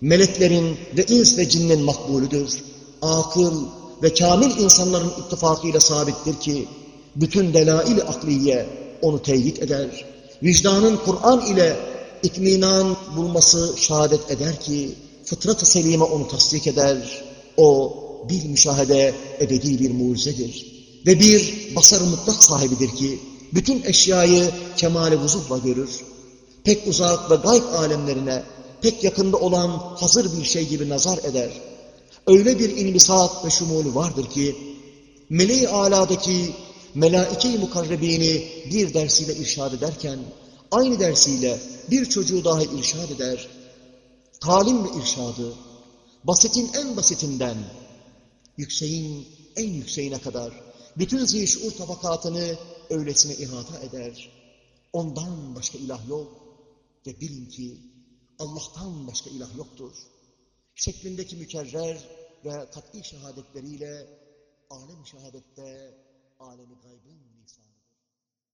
S1: meleklerin ve ins ve cinnin makbulüdür. Akıl ve kamil insanların ittifakıyla sabittir ki, bütün delail-i akliye onu teyit eder. Vicdanın Kur'an ile itminan bulması şehadet eder ki, fıtrat-ı selime onu tasdik eder. O bir müşahede ebedi bir mucizedir. Ve bir basar mutlak sahibidir ki, bütün eşyayı kemali vuzuhla görür. Pek uzak ve gayb alemlerine, pek yakında olan hazır bir şey gibi nazar eder. Öyle bir inbisat ve şumulu vardır ki, meleği aladaki melaike-i mukarrebini bir dersiyle irşad ederken, aynı dersiyle bir çocuğu daha irşad eder. Talim ve irşadı, basitin en basitinden, yükseğin en yükseğine kadar, bütün zişur tabakatını öylesine ihata eder. Ondan başka ilah yok ve bilin ki Allah'tan başka ilah yoktur. Şeklindeki mükerrer ve kat'i şehadetleriyle alem şehadette alemi gaybın.